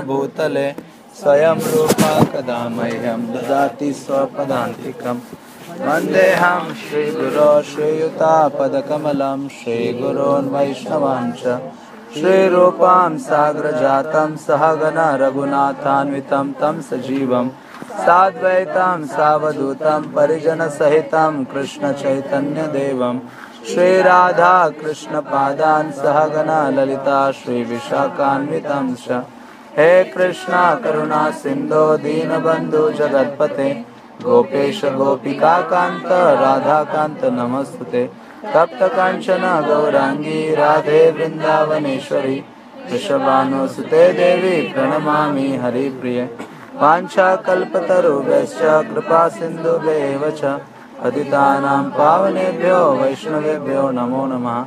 भूतले स्वयं रूपा कदा मह्यं ददाति स्वपदान्तिकं। वन्देऽहं श्रीगुरो श्रीयुतापदकमलं श्रीगुरोन् श्रीरूपां साग्रजातं सहगन रघुनाथान्वितं तं सजीवं। साद्वैतं सावधूतं परिजनसहितं कृष्णचैतन्यदेवं। श्रीराधा कृष्णपादान् सहगना ललिता श्रीविशाखान्वितं च। हे कृष्णा, करुणा सिंधो दीनबंधु जगतपते, गोपेश गोपिका कांत राधा कांत नमस्ते तप्त कांचन गौरांगी राधे वृंदावनेश्वरी वृषभानुसुते देवी, प्रणमामि हरिप्रिय। वाञ्छाकल्पतरुभ्यश्च कृपा सिन्धुभ्येव च पावनेभ्यो, वैष्णवेभ्यो, नमो नमः।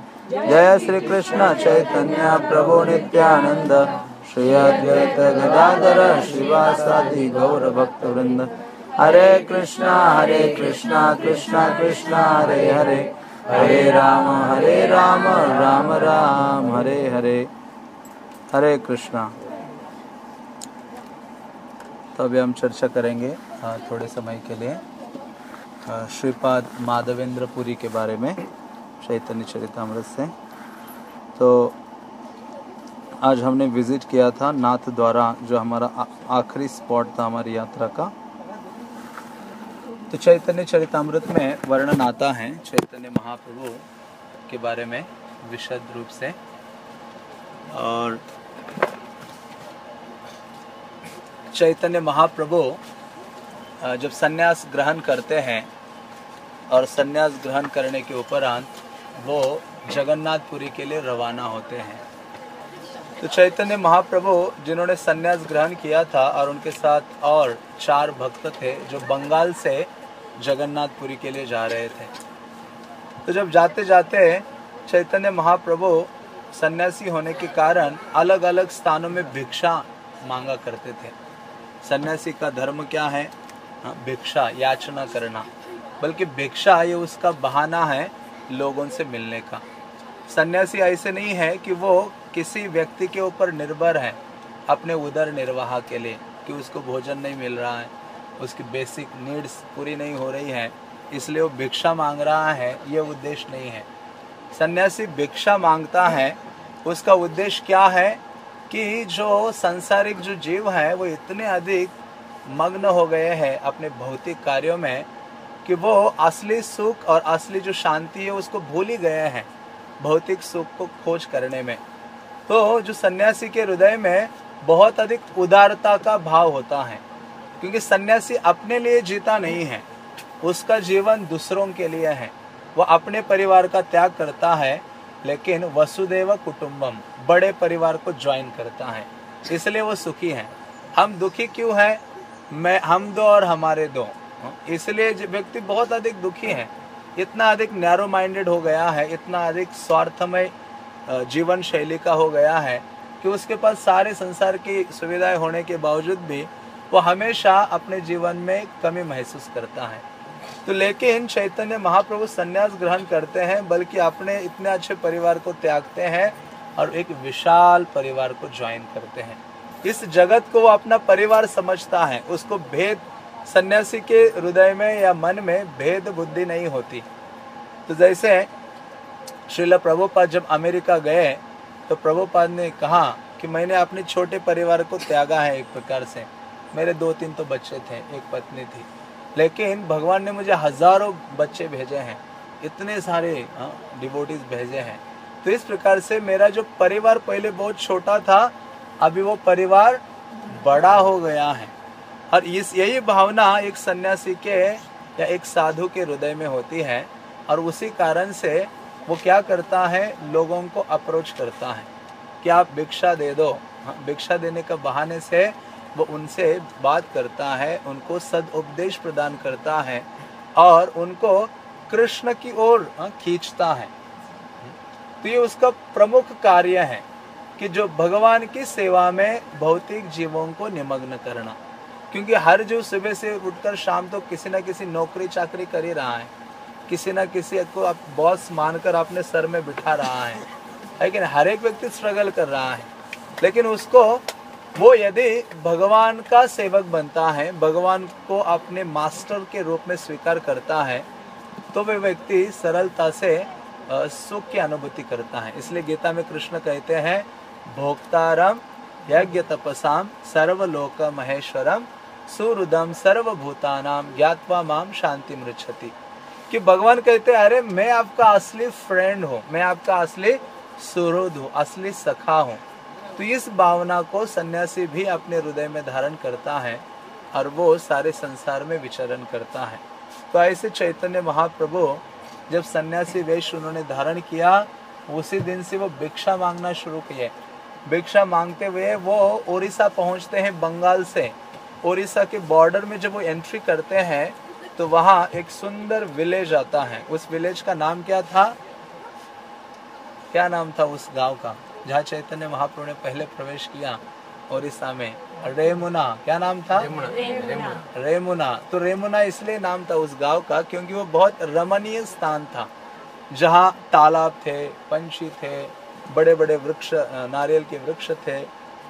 जय श्री कृष्ण चैतन्य, प्रभु नित्यानंद श्री अद्वैत गदाधर शिवासादि गौर भक्त वृंद हरे कृष्णा हरे कृष्णा कृष्णा कृष्णा, हरे हरे। हरे राम हरे राम राम राम, हरे हरे। हरे कृष्णा। तो अभी हम चर्चा करेंगे थोड़े समय के लिए श्रीपाद माधवेंद्र पुरी के बारे में, चैतन्य चरितमृत से। तो आज हमने विज़िट किया था नाथ द्वारा, जो हमारा आखिरी स्पॉट था हमारी यात्रा का। तो चैतन्य चरितमृत में वर्णन आता है चैतन्य महाप्रभु के बारे में विशद रूप से। और चैतन्य महाप्रभु जब सन्यास ग्रहण करते हैं और सन्यास ग्रहण करने के उपरांत वो जगन्नाथपुरी के लिए रवाना होते हैं। तो चैतन्य महाप्रभु जिन्होंने सन्यास ग्रहण किया था और उनके साथ और चार भक्त थे जो बंगाल से जगन्नाथपुरी के लिए जा रहे थे। तो जब जाते जाते चैतन्य महाप्रभु सन्यासी होने के कारण अलग अलग स्थानों में भिक्षा मांगा करते थे। सन्यासी का धर्म क्या है? हाँ, भिक्षा याचना करना। बल्कि भिक्षा ये उसका बहाना है लोगों से मिलने का। सन्यासी ऐसे नहीं है कि वो किसी व्यक्ति के ऊपर निर्भर है अपने उदर निर्वाह के लिए कि उसको भोजन नहीं मिल रहा है, उसकी बेसिक नीड्स पूरी नहीं हो रही है, इसलिए वो भिक्षा मांग रहा है, ये उद्देश्य नहीं है। सन्यासी भिक्षा माँगता है, उसका उद्देश्य क्या है कि जो सांसारिक जो जीव है, वो इतने अधिक मग्न हो गए हैं अपने भौतिक कार्यों में कि वो असली सुख और असली जो शांति है, उसको भूल ही गए हैं, भौतिक सुख को खोज करने में। तो जो सन्यासी के हृदय में बहुत अधिक उदारता का भाव होता है, क्योंकि सन्यासी अपने लिए जीता नहीं है, उसका जीवन दूसरों के लिए है। वह अपने परिवार का त्याग करता है, लेकिन वसुदेव कुटुंबम, बड़े परिवार को ज्वाइन करता है। इसलिए वो सुखी है। हम दुखी क्यों है? मैं, हम दो और हमारे दो। इसलिए व्यक्ति बहुत अधिक दुखी है। इतना अधिक नैरो माइंडेड हो गया है, इतना अधिक स्वार्थमय जीवन शैली का हो गया है कि उसके पास सारे संसार की सुविधाएँ होने के बावजूद भी वो हमेशा अपने जीवन में कमी महसूस करता है। तो लेकिन चैतन्य महाप्रभु संन्यास ग्रहण करते हैं, बल्कि अपने इतने अच्छे परिवार को त्यागते हैं और एक विशाल परिवार को ज्वाइन करते हैं। इस जगत को वो अपना परिवार समझता है, उसको भेद सन्यासी के हृदय में या मन में भेद बुद्धि नहीं होती। तो जैसे श्रील प्रभुपाद जब अमेरिका गए तो प्रभुपाद ने कहा कि मैंने अपने छोटे परिवार को त्यागा है एक प्रकार से। मेरे दो तीन तो बच्चे थे एक पत्नी थी। लेकिन भगवान ने मुझे हज़ारों बच्चे भेजे हैं इतने सारे डिवोटीज हाँ, भेजे हैं। तो इस प्रकार से मेरा जो परिवार पहले बहुत छोटा था अभी वो परिवार बड़ा हो गया है। और इस यही भावना एक सन्यासी के या एक साधु के हृदय में होती है और उसी कारण से वो क्या करता है? लोगों को अप्रोच करता है। कि आप भिक्षा दे दो? हाँ, भिक्षा देने का बहाने से वो उनसे बात करता है उनको सद उपदेश प्रदान करता है और उनको कृष्ण की ओर हाँ, खींचता है। तो ये उसका प्रमुख कार्य है कि जो भगवान की सेवा में भौतिक जीवों को निमग्न करना। क्योंकि हर जो सुबह से उठकर शाम तो किसी न किसी नौकरी चाकरी कर ही रहा है। किसी ना किसी को आप बॉस मानकर अपने सर में बिठा रहा है। लेकिन हर एक व्यक्ति स्ट्रगल कर रहा है। लेकिन उसको, वो यदि भगवान का सेवक बनता है, भगवान को अपने मास्टर के रूप में स्वीकार करता है तो वे व्यक्ति सरलता से सुख की अनुभूति करता है। इसलिए गीता में कृष्ण कहते हैं भोक्तारम यज्ञ तपसाम सर्वलोक महेश्वरम सुहृदम सर्वभूतानाम ज्ञातवा माम शांति मृक्षति कि भगवान कहते हैं, अरे, मैं आपका असली फ्रेंड हूँ, मैं आपका असली सुहृद हूँ, असली सखा हूँ। तो इस भावना को सन्यासी भी अपने हृदय में धारण करता है और वो सारे संसार में विचरण करता है। तो ऐसे चैतन्य महाप्रभु, जब सन्यासी वेश उन्होंने धारण किया, उसी दिन से वो भिक्षा मांगना शुरू किए। भिक्षा मांगते हुए वो उड़ीसा पहुँचते हैं बंगाल से। उड़ीसा के बॉर्डर में जब वो एंट्री करते हैं तो वहाँ एक सुंदर विलेज आता है। उस विलेज का नाम क्या था? क्या नाम था उस गाँव का? जहाँ चैतन्य महाप्रभु ने पहले प्रवेश किया उड़ीसा में रेमुना क्या नाम था? रेमुना। रेमुना, रेमुना। तो रेमुना इसलिए नाम था उस गाँव का क्योंकि वो बहुत रमणीय स्थान था। जहाँ तालाब थे पंछी थे बड़े बड़े वृक्ष नारियल के वृक्ष थे।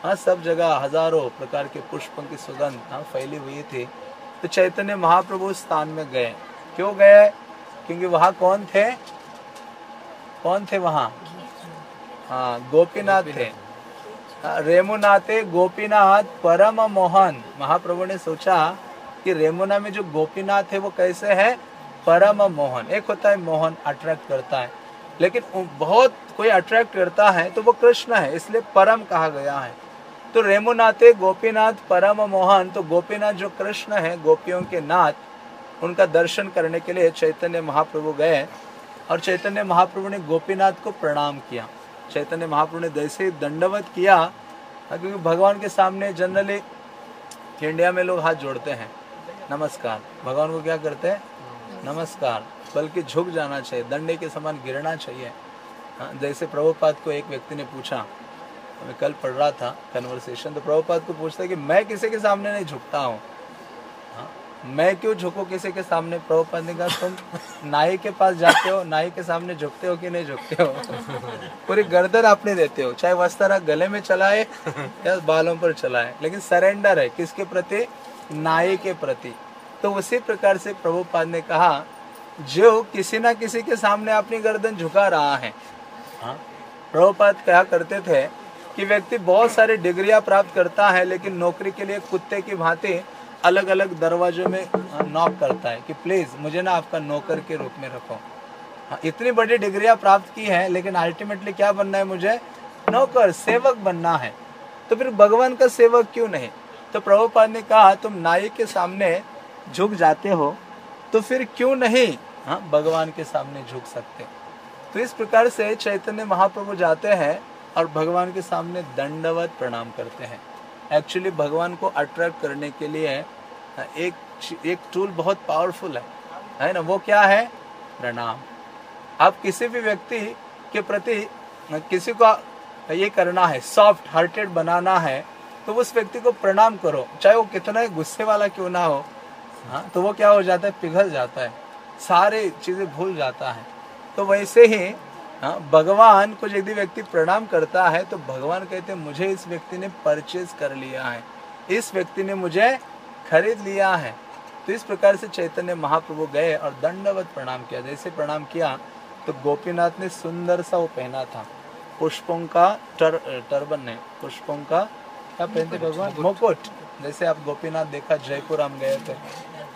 हाँ सब जगह हज़ारों प्रकार के पुष्पों की सुगंध हाँ फैली हुई थी। तो चैतन्य महाप्रभु स्थान में गए। क्यों गए? क्योंकि वहाँ कौन थे? कौन थे वहाँ? हाँ गोपीनाथ थे। हाँ, रेमुनाथे गोपीनाथ परम मोहन। महाप्रभु ने सोचा कि रेमुना में जो गोपीनाथ है वो कैसे है? परम मोहन। एक होता है मोहन अट्रैक्ट करता है। लेकिन बहुत कोई अट्रैक्ट करता है तो वो कृष्ण है इसलिए परम कहा गया है। तो रेमुनाथे गोपीनाथ परम मोहन। तो गोपीनाथ जो कृष्ण है गोपियों के नाथ उनका दर्शन करने के लिए चैतन्य महाप्रभु गए। और चैतन्य महाप्रभु ने गोपीनाथ को प्रणाम किया। चैतन्य महाप्रभु ने जैसे दंडवत किया क्योंकि भगवान के सामने जनरली इंडिया में लोग हाथ जोड़ते हैं। नमस्कार। भगवान को क्या करते हैं? नमस्कार। बल्कि झुक जाना चाहिए दंडे के समान गिरना चाहिए। हाँ, जैसे प्रभुपाद को एक व्यक्ति ने पूछा मैं कल पढ़ रहा था कन्वर्सेशन तो प्रभुपाद को पूछता है कि मैं किसी के सामने नहीं झुकता हूँ? हाँ, मैं क्यों झुको किसी के सामने? प्रभुपाद ने कहा तुम नाई के पास जाते हो नाई के सामने झुकते हो कि नहीं झुकते हो? पूरी गर्दन आपने देते हो चाहे वस्त्रा गले में चलाए या बालों पर चलाए लेकिन सरेंडर है किसके प्रति? नाई के प्रति। तो उसी प्रकार से प्रभुपाद ने कहा जो किसी ना किसी के सामने अपनी गर्दन झुका रहा है। हाँ? प्रभुपाद क्या करते थे? कि व्यक्ति बहुत सारे डिग्रियाँ प्राप्त करता है, लेकिन नौकरी के लिए कुत्ते की भांति अलग अलग दरवाजों में नॉक करता है कि प्लीज़ मुझे ना आपका नौकर के रूप में रखो। हाँ इतनी बड़ी डिग्रियाँ प्राप्त की है, लेकिन अल्टीमेटली क्या बनना है मुझे? नौकर, सेवक बनना है। तो फिर भगवान का सेवक क्यों नहीं? तो प्रभुपाद ने कहा, तुम नाई के सामने झुक जाते हो तो फिर क्यों नहीं हाँ भगवान के सामने झुक सकते? तो इस प्रकार से चैतन्य महाप्रभु जाते हैं और भगवान के सामने दंडवत प्रणाम करते हैं। एक्चुअली भगवान को अट्रैक्ट करने के लिए एक एक टूल बहुत पावरफुल है। है ना? वो क्या है? प्रणाम। आप किसी भी व्यक्ति के प्रति किसी को ये करना है सॉफ्ट हार्टेड बनाना है तो उस व्यक्ति को प्रणाम करो। चाहे वो कितना ही गुस्से वाला क्यों ना हो हाँ तो वो क्या हो जाता है? पिघल जाता है। सारे चीज़ें भूल जाता है। तो वैसे ही हाँ भगवान को यदि व्यक्ति प्रणाम करता है तो भगवान कहते हैं मुझे इस व्यक्ति ने परचेज कर लिया है। इस व्यक्ति ने मुझे खरीद लिया है। तो इस प्रकार से चैतन्य महाप्रभु गए और दंडवत प्रणाम किया। जैसे प्रणाम किया तो गोपीनाथ ने सुंदर सा वो पहना था। पुष्पों का टर, टर्बन ने पुष्पों का क्या पहनते भगवान? मुकुट। जैसे आप गोपीनाथ देखा जयपुर हम गए थे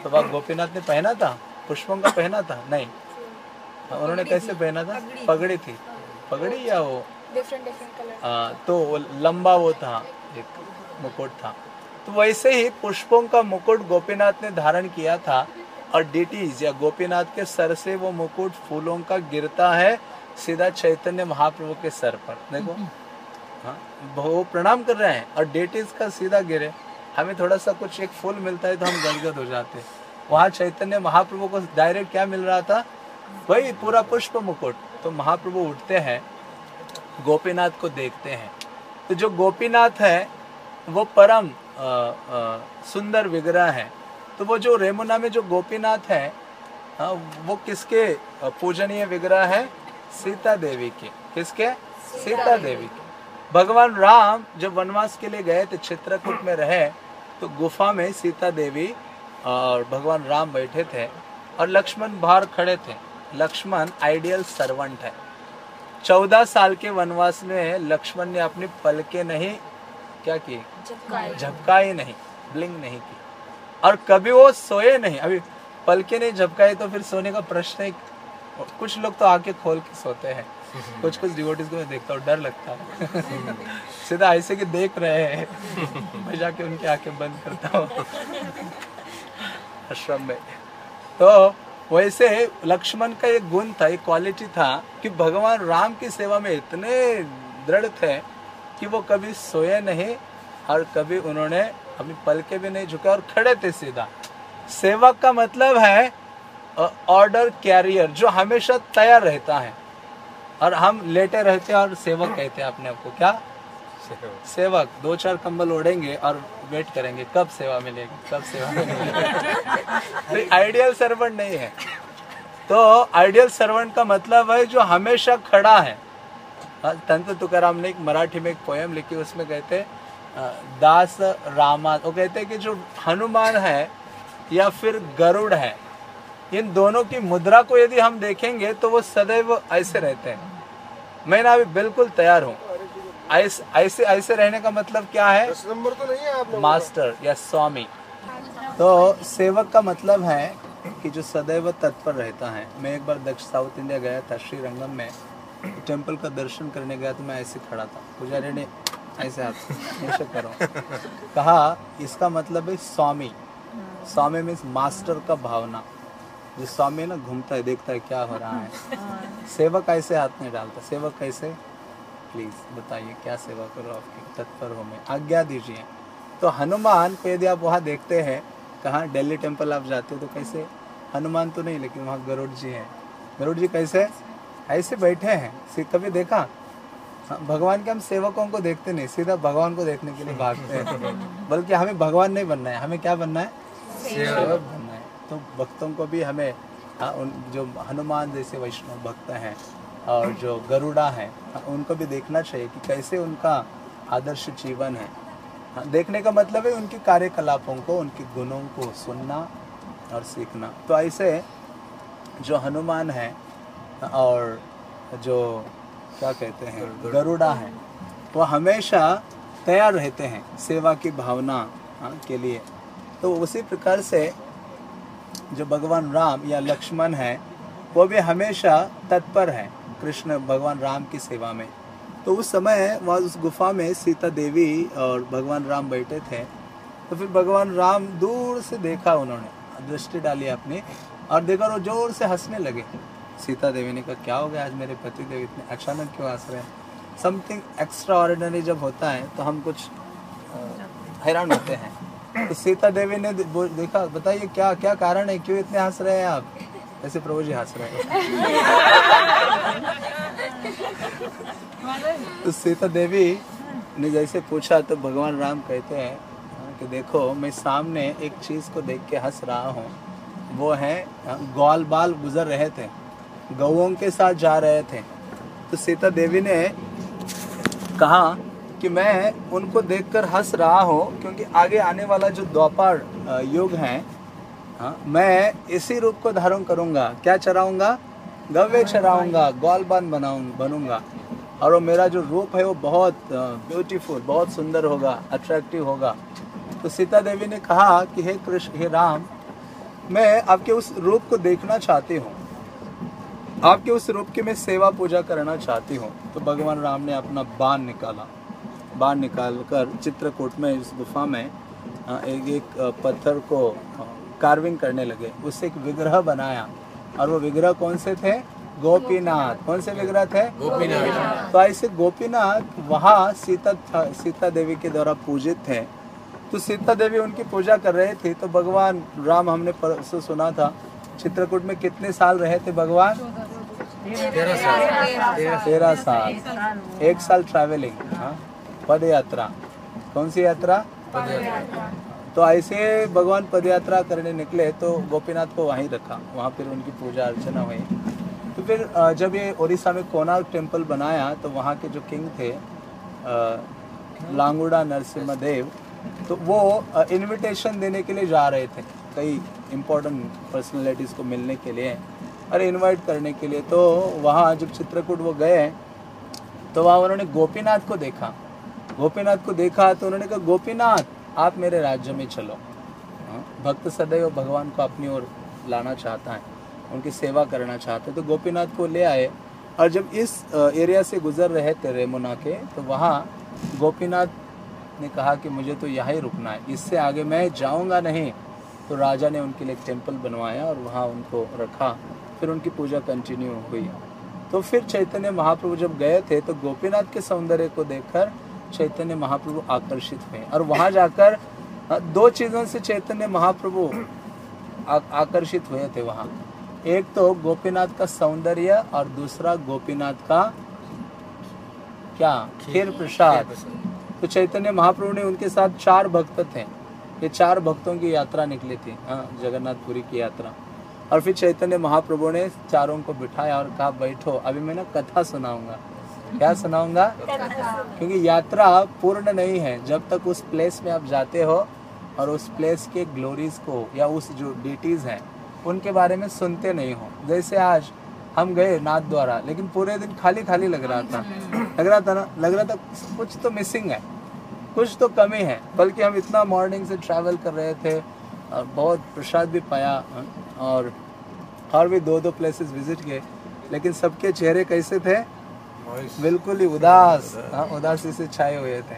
तो वह गोपीनाथ ने पहना था? पुष्पों का पहना था? नहीं। हाँ, उन्होंने कैसे पहना था? पगड़ी थी। पगड़ी या वो? डिफरेंट डिफरेंट कलर तो लंबा वो था एक मुकुट था। तो वैसे ही पुष्पों का मुकुट गोपीनाथ ने धारण किया था और डिटीज या गोपीनाथ के सर से वो मुकुट फूलों का गिरता है सीधा चैतन्य महाप्रभु के सर पर। देखो। हाँ वो प्रणाम कर रहे हैं और डेटीज का सीधा गिरे। हमें थोड़ा सा कुछ एक फूल मिलता है तो हम गदगद हो जाते हैं। वहाँ चैतन्य महाप्रभु को डायरेक्ट क्या मिल रहा था? वही पूरा पुष्प मुकुट। तो महाप्रभु उठते हैं गोपीनाथ को देखते हैं। तो जो गोपीनाथ है वो परम आ, आ, सुंदर विग्रह है। तो वो जो रेमुना में जो गोपीनाथ है आ, वो किसके पूजनीय विग्रह है? सीता देवी के। किसके? सीता देवी के। भगवान राम जब वनवास के लिए गए थे चित्रकूट में रहे तो गुफा में सीता देवी और भगवान राम बैठे थे और लक्ष्मण बाहर खड़े थे। लक्ष्मण आइडियल सर्वेंट है। चौदह साल के वनवास में लक्ष्मण ने अपनी पलके नहीं क्या की झपकाई नहीं ब्लिंग नहीं की। और कभी वो सोए नहीं अभी पलके नहीं झपकाए तो फिर सोने का प्रश्न ही। कुछ लोग तो आके खोल के सोते हैं। कुछ कुछ डिवोटीज को मैं देखता हूँ डर लगता है। सीधा ऐसे कि देख रहे हैं मैं जाके उनकी आँखें बंद करता हूँ। आश्रम में। तो वैसे लक्ष्मण का एक गुण था, एक क्वालिटी था कि भगवान राम की सेवा में इतने दृढ़ थे कि वो कभी सोए नहीं और कभी उन्होंने अपनी पल के भी नहीं झुके और खड़े थे सीधा। सेवक का मतलब है ऑर्डर कैरियर जो हमेशा तैयार रहता है। और हम लेटे रहते हैं और सेवक कहते हैं अपने आप को। क्या? सेवक दो चार कंबल ओढ़ेंगे और वेट करेंगे कब सेवा मिलेगी कब सेवा मिलेगी। तो आइडियल सर्वेंट नहीं है। तो आइडियल सर्वेंट का मतलब है जो हमेशा खड़ा है। हाँ, तंत्र तुकाराम ने एक मराठी में एक पोयम लिखी उसमें कहते दास रामा वो कहते हैं कि जो हनुमान है या फिर गरुड़ है इन दोनों की मुद्रा को यदि हम देखेंगे तो वो सदैव ऐसे रहते हैं। मैं ना अभी बिल्कुल तैयार हूँ। ऐसे ऐसे ऐसे रहने का मतलब क्या है? नंबर तो नहीं है आप मास्टर या स्वामी। तो सेवक का मतलब है कि जो सदैव तत्पर रहता है। मैं एक बार दक्षिण साउथ इंडिया गया था श्री रंगम में। टेंपल का दर्शन करने गया तो मैं ऐसे खड़ा था। पुजारी ने ऐसे हाथ ऐसे करो। कहा इसका मतलब है स्वामी। स्वामी मीन्स मास्टर का भावना। जो स्वामी ना घूमता है देखता है क्या हो रहा है। सेवक ऐसे हाथ नहीं डालता। सेवक कैसे? प्लीज़ बताइए क्या सेवा करो आपकी तत्पर हो मैं। आज्ञा दीजिए। तो हनुमान को यदि आप वहाँ देखते हैं कहाँ दिल्ली टेंपल आप जाते हो तो कैसे? हनुमान तो नहीं लेकिन वहाँ गरुड़ जी हैं। गरुड़ जी कैसे? ऐसे बैठे हैं। कभी देखा? हाँ, भगवान के हम सेवकों को देखते नहीं सीधा भगवान को देखने के लिए भागते हैं। बल्कि हमें भगवान नहीं बनना है। हमें क्या बनना है? सेवक बनना है। तो भक्तों को भी हमें हाँ उन जो हनुमान जैसे वैष्णव भक्त हैं और जो गरुड़ा हैं उनको भी देखना चाहिए कि कैसे उनका आदर्श जीवन है। हाँ, देखने का मतलब है उनके कार्यकलापों को उनके गुणों को सुनना और सीखना। तो ऐसे जो हनुमान है और जो क्या कहते हैं गरुड़ा। है वो हमेशा तैयार रहते हैं सेवा की भावना हाँ, के लिए। तो उसी प्रकार से जो भगवान राम या लक्ष्मण है वो भी हमेशा तत्पर है। कृष्ण भगवान राम की सेवा में। तो उस समय वहाँ उस गुफा में सीता देवी और भगवान राम बैठे थे। तो फिर भगवान राम दूर से देखा उन्होंने, दृष्टि डाली अपनी और देखा वो ज़ोर से हंसने लगे। सीता देवी ने कहा, क्या हो गया आज मेरे पति देव इतने अचानक क्यों हंस रहे हैं? समथिंग एक्स्ट्रा ऑर्डिनरी जब होता है तो हम कुछ हैरान होते हैं। तो सीता देवी ने देखा, बताइए क्या क्या कारण है? क्यों इतने हंस रहे हैं आप? ऐसे प्रभु जी हंस रहे तो सीता देवी ने जैसे पूछा तो भगवान राम कहते हैं कि देखो, मैं सामने एक चीज़ को देख के हंस रहा हूँ। वो है, ग्वाल बाल गुजर रहे थे गौों के साथ जा रहे थे। तो सीता देवी ने कहा कि मैं उनको देखकर हंस रहा हूँ, क्योंकि आगे आने वाला जो द्वापर युग है हाँ, मैं इसी रूप को धारण करूँगा क्या चराऊँगा? गव्य चराऊँगा ग्वालबान बनाऊँगा बनूँगा। और वो मेरा जो रूप है वो बहुत ब्यूटीफुल बहुत सुंदर होगा अट्रैक्टिव होगा। तो सीता देवी ने कहा कि हे कृष्ण हे राम मैं आपके उस रूप को देखना चाहती हूँ। आपके उस रूप की मैं सेवा पूजा करना चाहती हूँ। तो भगवान राम ने अपना बाण निकाला। बाण निकाल कर चित्रकूट में इस गुफा में एक एक पत्थर को कार्विंग करने लगे। उससे एक विग्रह बनाया। और वो विग्रह कौन से थे? गोपीनाथ। कौन से विग्रह थे? गोपीनाथ। तो ऐसे गोपीनाथ वहाँ सीता सीता देवी के द्वारा पूजित थे। तो सीता देवी उनकी पूजा कर रहे थे। तो भगवान राम हमने परसों सुना था चित्रकूट में कितने साल रहे थे भगवान? तेरह साल। एक साल ट्रैवलिंग हाँ। पद यात्रा कौन सी यात्रा? तो ऐसे भगवान पदयात्रा करने निकले तो गोपीनाथ को वहीं रखा। वहाँ फिर उनकी पूजा अर्चना हुई। तो फिर जब ये उड़ीसा में कोनार्क टेंपल बनाया तो वहाँ के जो किंग थे लांगुड़ा नरसिम्हा देव तो वो इनविटेशन देने के लिए जा रहे थे। कई इम्पोर्टेंट पर्सनैलिटीज़ को मिलने के लिए और इनवाइट करने के लिए। तो वहाँ जब चित्रकूट वो गए तो वहाँ उन्होंने गोपीनाथ को देखा। गोपीनाथ को देखा तो उन्होंने कहा, गोपीनाथ आप मेरे राज्य में चलो। हाँ, भक्त सदैव भगवान को अपनी ओर लाना चाहता है उनकी सेवा करना चाहते तो गोपीनाथ को ले आए और जब इस एरिया से गुजर रहे थे रेमुना के तो वहाँ गोपीनाथ ने कहा कि मुझे तो यहाँ ही रुकना है इससे आगे मैं जाऊँगा नहीं। तो राजा ने उनके लिए एक टेंपल बनवाया और वहाँ उनको रखा फिर उनकी पूजा कंटिन्यू हुई। तो फिर चैतन्य महाप्रभु जब गए थे तो गोपीनाथ के सौंदर्य को देखकर चैतन्य महाप्रभु आकर्षित हुए। और वहाँ जाकर दो चीज़ों से चैतन्य महाप्रभु आकर्षित हुए थे वहाँ। एक तो गोपीनाथ का सौंदर्य और दूसरा गोपीनाथ का क्या? खीर प्रसाद। तो चैतन्य महाप्रभु ने उनके साथ चार भक्त थे। ये चार भक्तों की यात्रा निकली थी हाँ जगन्नाथपुरी की यात्रा। और फिर चैतन्य महाप्रभु ने चारों को बिठाया और कहा बैठो अभी मैं ना कथा सुनाऊँगा। क्या सुनाऊँगा? क्योंकि यात्रा पूर्ण नहीं है। जब तक उस प्लेस में आप जाते हो और उस प्लेस के ग्लोरीज को या उस जो डिटीज हैं, उनके बारे में सुनते नहीं हो। जैसे आज हम गए नाथ द्वारा, लेकिन पूरे दिन खाली खाली लग रहा था। लग रहा था ना? लग रहा था कुछ तो मिसिंग है। कुछ तो कमी है। बल्कि हम इतना मॉर्निंग से ट्रैवल कर रहे थे, और बहुत प्रसाद भी पाया, और और भी दो दो प्लेसेस विज़िट किए। लेकिन सबके चेहरे कैसे थे? बिल्कुल ही उदास। हाँ उदासी से छाए हुए थे।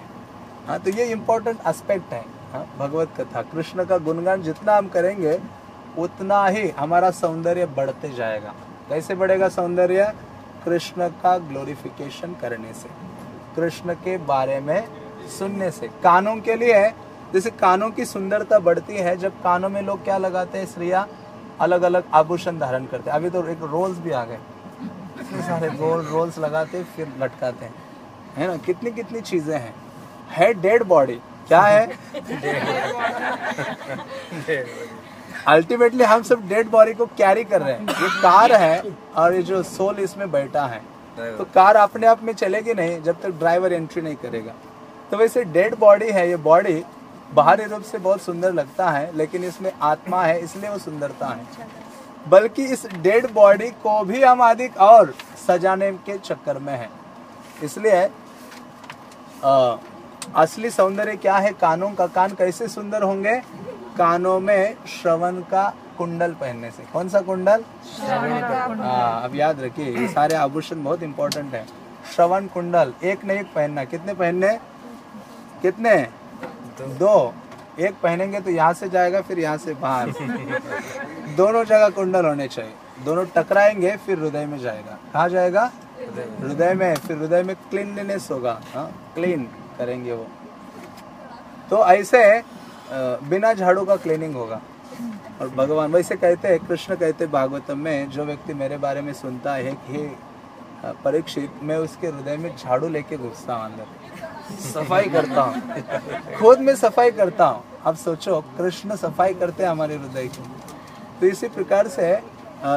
हाँ तो ये इम्पोर्टेंट एस्पेक्ट है। हाँ भगवत कथा। कृष्ण का गुणगान जितना हम करेंगे, उतना ही हमारा सौंदर्य बढ़ते जाएगा। कैसे बढ़ेगा सौंदर्य? कृष्ण का ग्लोरिफिकेशन करने से। कृष्ण के बारे में सुनने से। कानों के लिए, जैसे कानों की सुंदरता बढ़ती है, जब कानों में लोग क्या लगाते हैं, स्त्रिया अलग अलग आभूषण धारण करते हैं। अभी तो एक रोल्स भी आ गए। इतने सारे गोल्ड रोल्स लगाते फिर लटकाते हैं। है ना? कितनी कितनी चीज़ें हैं। है डेड बॉडी क्या है? अल्टीमेटली हम सब डेड बॉडी को कैरी कर रहे हैं। ये कार है और ये जो सोल इसमें बैठा है। तो कार अपने आप में चलेगी नहीं जब तक ड्राइवर एंट्री नहीं करेगा। तो वैसे डेड बॉडी है ये बॉडी बाहरी रूप से बहुत सुंदर लगता है लेकिन इसमें आत्मा है इसलिए वो सुंदरता है। बल्कि इस डेड बॉडी को भी हम अधिक और सजाने के चक्कर में है। इसलिए असली सौंदर्य क्या है? कानों का कान कैसे सुंदर होंगे? कानों में श्रवण का कुंडल पहनने से। कौन सा कुंडल? हाँ अब याद रखिए ये सारे आभूषण बहुत इंपॉर्टेंट है। श्रवण कुंडल एक नहीं एक पहनना। कितने पहनने? कितने? दो। एक पहनेंगे तो यहाँ से जाएगा फिर यहाँ से बाहर। दोनों जगह कुंडल होने चाहिए। दोनों टकराएँगे, फिर हृदय में जाएगा। कहा जाएगा? हृदय में, फिर हृदय में क्लीनलीनेस होगा। हाँ क्लीन करेंगे वो। तो ऐसे बिना झाड़ू का क्लीनिंग होगा। और भगवान, वैसे कहते हैं, कृष्ण कहते भागवतम में, जो व्यक्ति मेरे बारे में सुनता है कि परीक्षित, मैं उसके हृदय में झाड़ू लेके घुसता हूँ अंदर। सफ़ाई करता हूँ। खुद में सफ़ाई करता हूँ। अब सोचो, कृष्ण सफ़ाई करते हैं हमारे हृदय की। तो इसी प्रकार से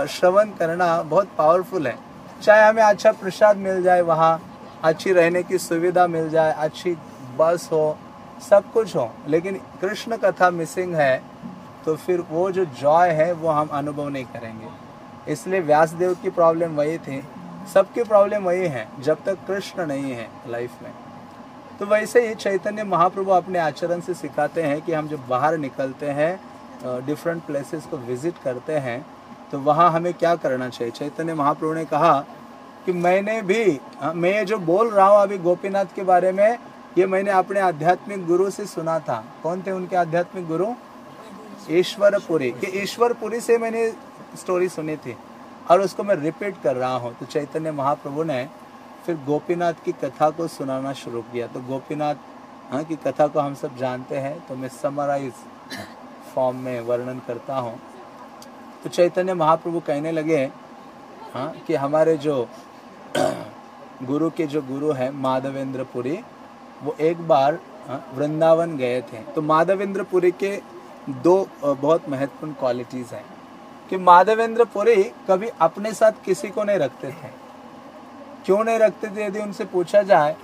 श्रवण करना बहुत पावरफुल है। चाहे हमें अच्छा प्रसाद मिल जाए वहाँ, अच्छी रहने की सुविधा मिल जाए, अच्छी बस हो, सब कुछ हो, लेकिन कृष्ण कथा मिसिंग है तो फिर वो जो जॉय है, वो हम अनुभव नहीं करेंगे। इसलिए व्यासदेव की प्रॉब्लम वही थी। सबकी प्रॉब्लम वही है, जब तक कृष्ण नहीं है लाइफ में। तो वैसे ही चैतन्य महाप्रभु अपने आचरण से सिखाते हैं कि हम जब बाहर निकलते हैं डिफरेंट प्लेसेस को विज़िट करते हैं तो वहाँ हमें क्या करना चाहिए? चैतन्य महाप्रभु ने कहा कि मैंने भी मैं जो बोल रहा हूँ अभी गोपीनाथ के बारे में, ये मैंने अपने आध्यात्मिक गुरु से सुना था। कौन थे उनके आध्यात्मिक गुरु? ईश्वरपुरी। कि ईश्वरपुरी से मैंने स्टोरी सुनी थी और उसको मैं रिपीट कर रहा हूँ। तो चैतन्य महाप्रभु ने फिर गोपीनाथ की कथा को सुनाना शुरू किया। तो गोपीनाथ हाँ की कथा को हम सब जानते हैं तो मैं समराइज फॉर्म में वर्णन करता हूँ। तो चैतन्य महाप्रभु कहने लगे हाँ कि हमारे जो गुरु के जो गुरु हैं माधवेंद्रपुरी वो एक बार हाँ, वृंदावन गए थे। तो माधवेंद्रपुरी के दो बहुत महत्वपूर्ण क्वालिटीज़ हैं कि माधवेंद्रपुरी कभी अपने साथ किसी को नहीं रखते थे। क्यों नहीं रखते थे? यदि उनसे पूछा जाए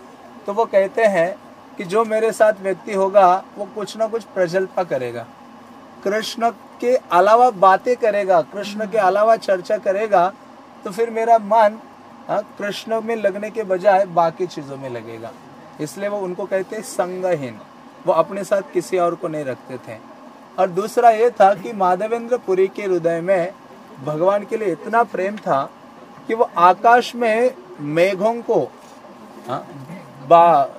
तो वो कहते हैं कि जो मेरे साथ व्यक्ति होगा वो कुछ ना कुछ प्रजल्पा करेगा। कृष्ण के अलावा बातें करेगा कृष्ण के अलावा चर्चा करेगा तो फिर मेरा मन हाँ, कृष्ण में लगने के बजाय बाकी चीज़ों में लगेगा। इसलिए वो उनको कहते हैं संगहीन। वो अपने साथ किसी और को नहीं रखते थे। और दूसरा ये था कि माधवेंद्र पुरी के हृदय में भगवान के लिए इतना प्रेम था कि वो आकाश में मेघों को हाँ,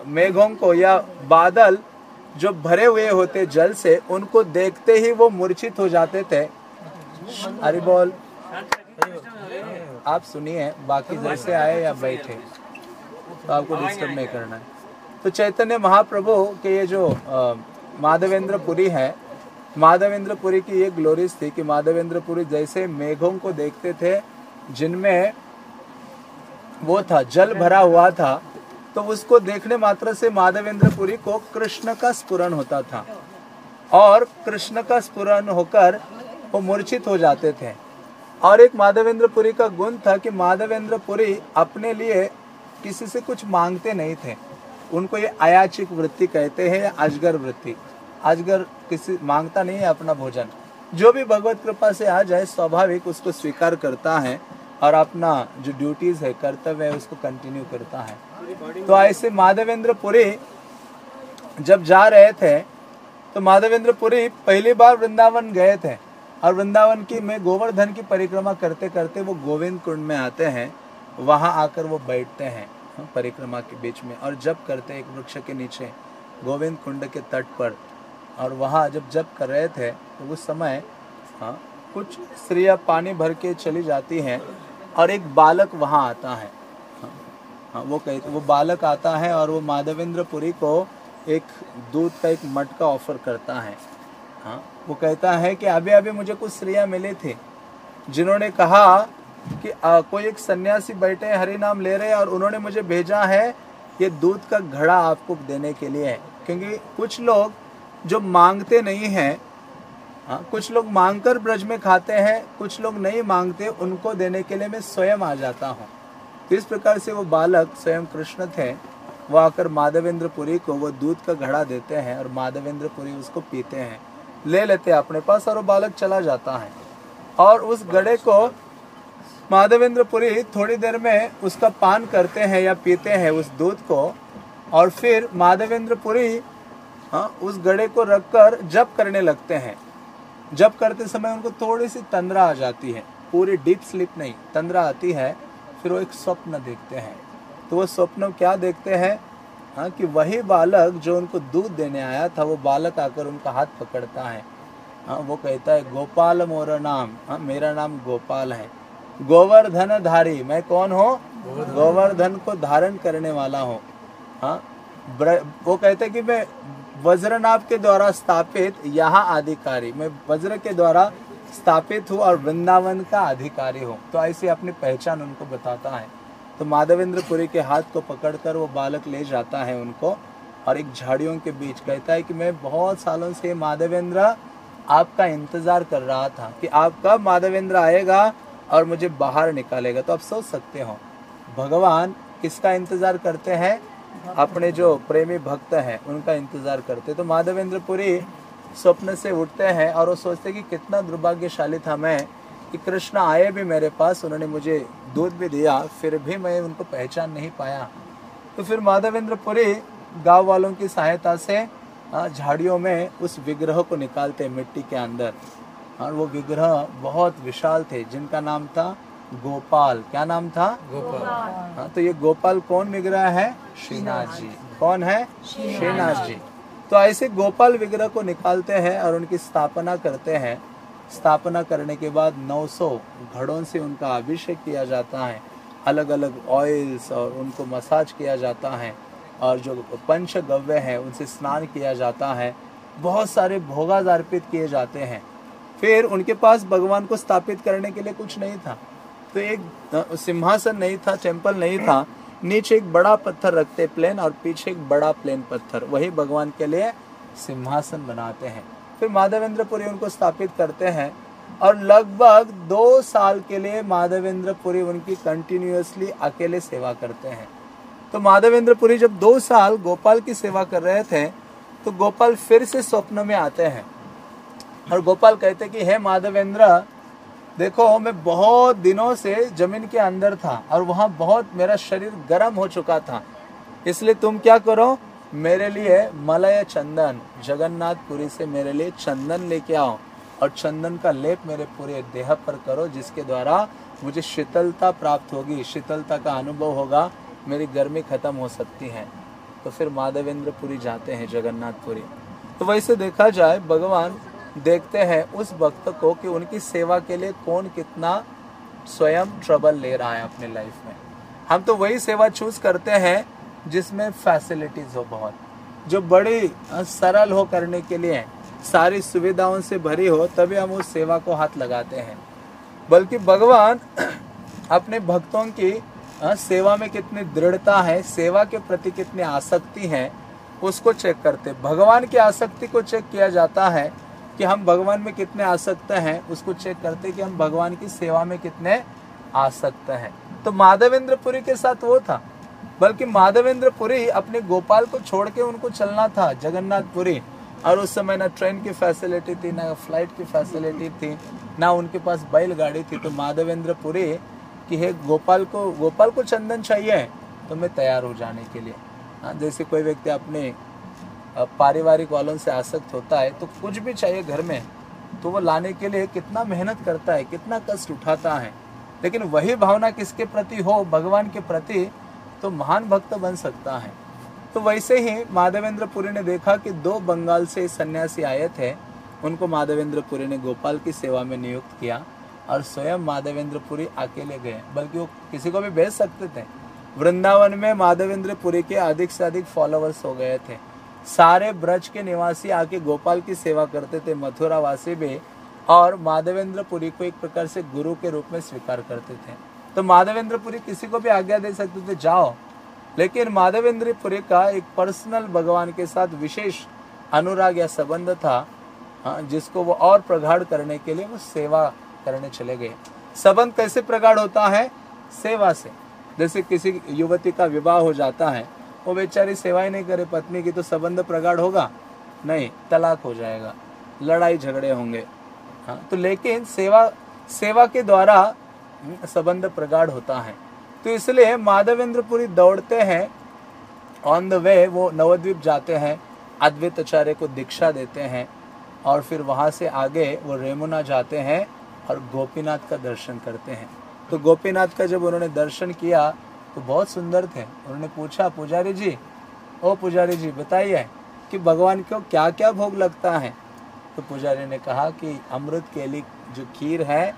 मेघों को या बादल जो भरे हुए होते जल से, उनको देखते ही वो मूर्छित हो जाते थे। अरे बोल। आप सुनिए, बाकी जैसे आए या बैठे? तो आपको डिस्टर्ब नहीं करना है। तो चैतन्य महाप्रभु के ये जो माधवेंद्र पुरी है माधवेंद्र पुरी की ये ग्लोरीज थी कि माधवेंद्र पुरी जैसे मेघों को देखते थे, जिनमें वो था, जल भरा हुआ था तो उसको देखने मात्र से माधवेंद्रपुरी को कृष्ण का स्पुरन होता था। और कृष्ण का स्पुरन होकर वो मूर्छित हो जाते थे। और एक माधवेंद्रपुरी का गुण था कि माधवेंद्रपुरी अपने लिए किसी से कुछ मांगते नहीं थे। उनको ये अयाचिक वृत्ति कहते हैं या अजगर वृत्ति। अजगर किसी माँगता नहीं है अपना भोजन। जो भी भगवत कृपा से आ जाए, स्वाभाविक उसको स्वीकार करता है। और अपना जो ड्यूटीज़ है कर्तव्य है उसको कंटिन्यू करता है। तो ऐसे माधवेंद्र पुरी जब जा रहे थे तो माधवेंद्र पुरी पहली बार वृंदावन गए थे। और वृंदावन की में गोवर्धन की परिक्रमा करते करते वो गोविंद कुंड में आते हैं वहाँ आकर वो बैठते हैं हाँ, परिक्रमा के बीच में। और जब करते एक वृक्ष के नीचे गोविंद कुंड के तट पर। और वहाँ जब जब कर रहे थे तो उस समय हाँ कुछ स्त्रियाँ पानी भर के चली जाती हैं। और एक बालक वहाँ आता है। हाँ, वो कहते वो बालक आता है और वो माधवेंद्र पुरी को एक दूध का एक मटका ऑफ़र करता है। हाँ वो कहता है कि अभी अभी मुझे कुछ स्त्रियाँ मिले थी जिन्होंने कहा कि आ, कोई एक सन्यासी बैठे हरि नाम ले रहे हैं और उन्होंने मुझे भेजा है ये दूध का घड़ा आपको देने के लिए है। क्योंकि कुछ लोग जो मांगते नहीं हैं हाँ कुछ लोग मांगकर ब्रज में खाते हैं, कुछ लोग नहीं मांगते, उनको देने के लिए मैं स्वयं आ जाता हूँ। तो इस प्रकार से वो बालक स्वयं कृष्ण थे। वो आकर माधवेंद्र पुरी को वो दूध का घड़ा देते हैं और माधवेंद्र पुरी उसको पीते हैं। ले लेते हैं अपने पास और वो बालक चला जाता है। और उस घड़े को माधवेंद्र पुरी थोड़ी देर में उसका पान करते हैं या पीते हैं उस दूध को। और फिर माधवेंद्र पुरी हाँ उस घड़े को रखकर जप करने लगते हैं। जब करते समय उनको थोड़ी सी तंद्रा आ जाती है पूरी डीप स्लिप नहीं तंद्रा आती है फिर वो एक स्वप्न देखते हैं। तो वो स्वप्न क्या देखते हैं? हाँ कि वही बालक जो उनको दूध देने आया था वो बालक आकर उनका हाथ पकड़ता है। हाँ वो कहता है गोपाल मोरा नाम। हाँ मेरा नाम गोपाल है। गोवर्धन धारी मैं कौन हूँ? गोवर्धन। को धारण करने वाला हूँ। हाँ वो कहते कि मैं वज्रनाभ के द्वारा स्थापित यहाँ अधिकारी। मैं वज्र के द्वारा स्थापित हूँ और वृंदावन का अधिकारी हूँ। तो ऐसी अपनी पहचान उनको बताता है। तो माधवेंद्रपुरी के हाथ को पकड़कर वो बालक ले जाता है उनको और एक झाड़ियों के बीच कहता है कि मैं बहुत सालों से माधवेंद्र आपका इंतज़ार कर रहा था कि आप कब माधवेंद्र आएगा और मुझे बाहर निकालेगा। तो आप सोच सकते हो, भगवान किसका इंतज़ार करते हैं? अपने जो प्रेमी भक्त हैं, उनका इंतज़ार करते। तो माधवेंद्र पुरी स्वप्न से उठते हैं और वो सोचते कि कितना दुर्भाग्यशाली था मैं कि कृष्ण आए भी मेरे पास, उन्होंने मुझे दूध भी दिया, फिर भी मैं उनको पहचान नहीं पाया। तो फिर माधवेंद्र पुरी गाँव वालों की सहायता से झाड़ियों में उस विग्रह को निकालते मिट्टी के अंदर। और वो विग्रह बहुत विशाल थे, जिनका नाम था गोपाल क्या नाम था? गोपाल। हाँ तो ये गोपाल कौन विग्रह है? श्रीनाथ जी कौन है? श्रीनाथ जी तो ऐसे गोपाल विग्रह को निकालते हैं और उनकी स्थापना करते हैं। स्थापना करने के बाद 900 घड़ों से उनका अभिषेक किया जाता है। अलग अलग ऑयल्स और उनको मसाज किया जाता है। और जो पंच गव्य है उनसे स्नान किया जाता है। बहुत सारे भोगाज अर्पित किए जाते हैं। फिर उनके पास भगवान को स्थापित करने के लिए कुछ नहीं था। तो एक सिंहासन नहीं था टेंपल नहीं था, नीचे एक बड़ा पत्थर रखते प्लेन और पीछे एक बड़ा प्लेन पत्थर। वही भगवान के लिए सिंहासन बनाते हैं। फिर माधवेंद्रपुरी उनको स्थापित करते हैं और लगभग दो साल के लिए माधवेंद्रपुरी उनकी कंटिन्यूसली अकेले सेवा करते हैं। तो माधवेंद्रपुरी जब दो साल गोपाल की सेवा कर रहे थे तो गोपाल फिर से स्वप्न में आते हैं। और गोपाल कहते कि, हे माधवेंद्र देखो, मैं बहुत दिनों से ज़मीन के अंदर था और वहाँ बहुत मेरा शरीर गर्म हो चुका था। इसलिए तुम क्या करो? मेरे लिए मलय चंदन, जगन्नाथपुरी से मेरे लिए चंदन लेके आओ और चंदन का लेप मेरे पूरे देह पर करो, जिसके द्वारा मुझे शीतलता प्राप्त होगी। शीतलता का अनुभव होगा, मेरी गर्मी खत्म हो सकती है। तो फिर माधवेंद्रपुरी जाते हैं जगन्नाथपुरी। तो वैसे देखा जाए, भगवान देखते हैं उस भक्त को कि उनकी सेवा के लिए कौन कितना स्वयं ट्रबल ले रहा है अपने लाइफ में। हम तो वही सेवा चूज़ करते हैं जिसमें फैसिलिटीज़ हो बहुत। जो बड़ी सरल हो करने के लिए, सारी सुविधाओं से भरी हो, तभी हम उस सेवा को हाथ लगाते हैं। बल्कि भगवान अपने भक्तों की सेवा में कितनी दृढ़ता है, सेवा के प्रति कितनी आसक्ति है, उसको चेक करते भगवान की आसक्ति को चेक किया जाता है कि हम भगवान में कितने आसक्त हैं, उसको चेक करते कि हम भगवान की सेवा में कितने आसक्त हैं। तो माधवेंद्रपुरी के साथ वो था, बल्कि माधवेंद्रपुरी अपने गोपाल को छोड़ के उनको चलना था, जगन्नाथपुरी। और उस समय ना ट्रेन की फैसिलिटी थी, ना फ़्लाइट की फैसिलिटी थी, ना उनके पास बैलगाड़ी थी। तो माधवेंद्रपुरी कि हे गोपाल को गोपाल को चंदन चाहिए तो मैं तैयार हो जाने के लिए। हाँ जैसे कोई व्यक्ति अपने पारिवारिक वालों से आसक्त होता है तो कुछ भी चाहिए घर में तो वो लाने के लिए कितना मेहनत करता है, कितना कष्ट उठाता है। लेकिन वही भावना किसके प्रति हो, भगवान के प्रति तो महान भक्त बन सकता है। तो वैसे ही माधवेंद्र पुरी ने देखा कि दो बंगाल से सन्यासी आए थे, उनको माधवेंद्र पुरी ने गोपाल की सेवा में नियुक्त किया और स्वयं माधवेंद्र पुरी अकेले गए, बल्कि वो किसी को भी भेज सकते थे। वृंदावन में माधवेंद्र पुरी के अधिक से अधिक फॉलोअर्स हो गए थे। सारे ब्रज के निवासी आके गोपाल की सेवा करते थे मथुरा वासी भी और माधवेंद्रपुरी को एक प्रकार से गुरु के रूप में स्वीकार करते थे। तो माधवेंद्रपुरी किसी को भी आज्ञा दे सकते थे जाओ। लेकिन माधवेंद्रपुरी का एक पर्सनल भगवान के साथ विशेष अनुराग या संबंध था हाँ, जिसको वो और प्रगाढ़ करने के लिए वो सेवा करने चले गए। संबंध कैसे प्रगाढ़ होता है? सेवा से। जैसे किसी युवती का विवाह हो जाता है वो बेचारी सेवा ही नहीं करे पत्नी की तो संबंध प्रगाढ़ होगा? नहीं तलाक हो जाएगा। लड़ाई झगड़े होंगे। हाँ तो लेकिन सेवा सेवा के द्वारा हम्म, संबंध प्रगाढ़ होता है। तो इसलिए माधवेंद्रपुरी दौड़ते हैं। ऑन द वे वो नवद्वीप जाते हैं अद्वैत आचार्य को दीक्षा देते हैं और फिर वहाँ से आगे वो रेमुना जाते हैं और गोपीनाथ का दर्शन करते हैं। तो गोपीनाथ का जब उन्होंने दर्शन किया तो बहुत सुंदर थे। उन्होंने पूछा, पुजारी जी, ओ पुजारी जी, बताइए कि भगवान को क्या क्या भोग लगता है? तो पुजारी ने कहा कि अमृत केली जो खीर है,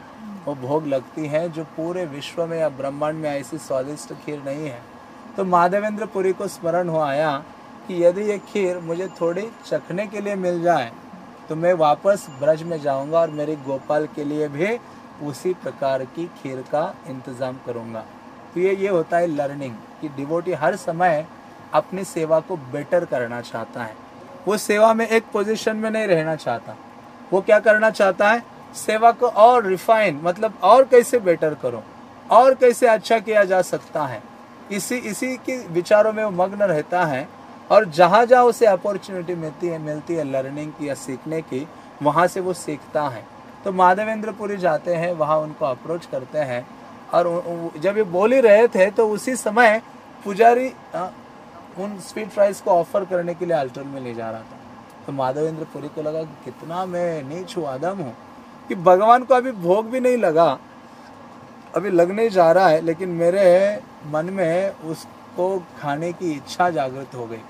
वो भोग लगती है जो पूरे विश्व में या ब्रह्मांड में ऐसी स्वादिष्ट खीर नहीं है। तो माधवेंद्र पुरी को स्मरण हो आया कि यदि ये खीर मुझे थोड़ी चखने के लिए मिल जाए तो मैं वापस ब्रज में जाऊँगा और मेरे गोपाल के लिए भी उसी प्रकार की खीर का इंतज़ाम करूँगा। तो ये ये होता है लर्निंग कि डिवोटी हर समय अपनी सेवा को बेटर करना चाहता है। वो सेवा में एक पोजीशन में नहीं रहना चाहता। वो क्या करना चाहता है? सेवा को और रिफाइन मतलब और कैसे बेटर करो? और कैसे अच्छा किया जा सकता है? इसी इसी के विचारों में वो मग्न रहता है और जहाँ जहाँ उसे अपॉर्चुनिटी मिलती है मिलती है लर्निंग की या सीखने की, वहाँ से वो सीखता है। तो माधवेंद्रपुरी जाते हैं, वहाँ उनको अप्रोच करते हैं और जब ये बोल ही रहे थे तो उसी समय पुजारी उन स्वीट फ्राइज को ऑफ़र करने के लिए अल्टर में ले जा रहा था। तो माधवेंद्र पुरी को लगा कि कितना मैं नीच हूँ, आदम हूँ, कि भगवान को अभी भोग भी नहीं लगा। अभी लगने जा रहा है, लेकिन मेरे मन में उसको खाने की इच्छा जागृत हो गई।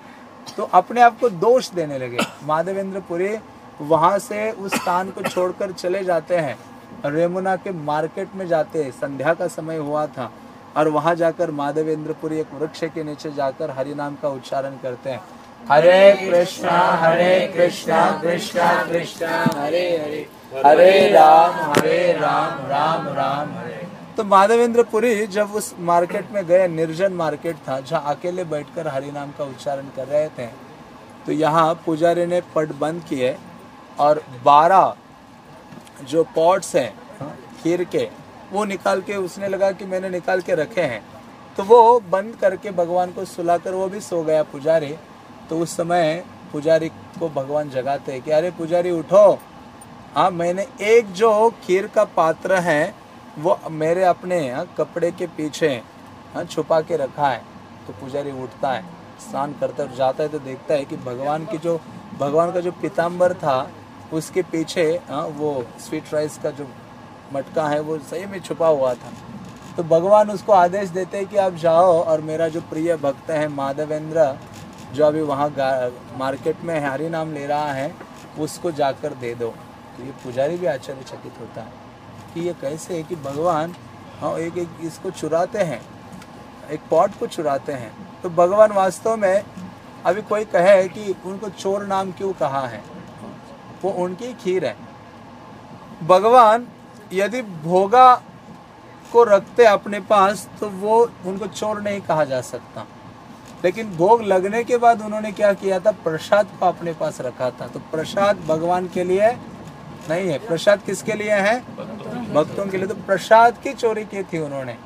तो अपने आप को दोष देने लगे। माधवेंद्र पुरी वहाँ से उस स्थान को छोड़कर चले जाते हैं। रेमुना के मार्केट में जाते हैं। संध्या का समय हुआ था और वहाँ जाकर माधवेंद्रपुरी एक वृक्ष के नीचे जाकर हरि नाम का उच्चारण करते हैं। हरे कृष्णा हरे कृष्णा कृष्णा कृष्णा, हरे हरे। हरे राम हरे राम राम राम, हरे। तो माधवेंद्रपुरी जब उस मार्केट में गए, निर्जन मार्केट था, जहाँ अकेले बैठकर हरि नाम का उच्चारण कर रहे थे तो यहाँ पुजारी ने पट बंद किए और बारह जो पॉट्स हैं खीर के वो निकाल के उसने लगा कि मैंने निकाल के रखे हैं। तो वो बंद करके भगवान को सुलाकर वो भी सो गया पुजारी। तो उस समय पुजारी को भगवान जगाते हैं कि अरे पुजारी उठो। हाँ मैंने एक जो खीर का पात्र है वो मेरे अपने हाँ, कपड़े के पीछे हाँ, छुपा के रखा है। तो पुजारी उठता है स्नान करता है जाता है तो देखता है कि भगवान की जो भगवान का जो पीताम्बर था उसके पीछे हाँ, वो स्वीट राइस का जो मटका है वो सही में छुपा हुआ था। तो भगवान उसको आदेश देते हैं कि आप जाओ और मेरा जो प्रिय भक्त है माधवेंद्र जो अभी वहाँ मार्केट में हरी नाम ले रहा है उसको जाकर दे दो। तो ये पुजारी भी आश्चर्यचकित होता है कि ये कैसे है कि भगवान हाँ एक एक इसको चुराते हैं एक पॉट को चुराते हैं। तो भगवान वास्तव में अभी कोई कहे कि उनको चोर नाम क्यों कहा है? वो उनकी खीर है। भगवान यदि भोगा को रखते अपने पास तो वो उनको चोर नहीं कहा जा सकता। लेकिन भोग लगने के बाद उन्होंने क्या किया था? प्रसाद को अपने पास रखा था। तो प्रसाद भगवान के लिए नहीं है। प्रसाद किसके लिए है? भक्तों के लिए। तो प्रसाद की चोरी की थी उन्होंने।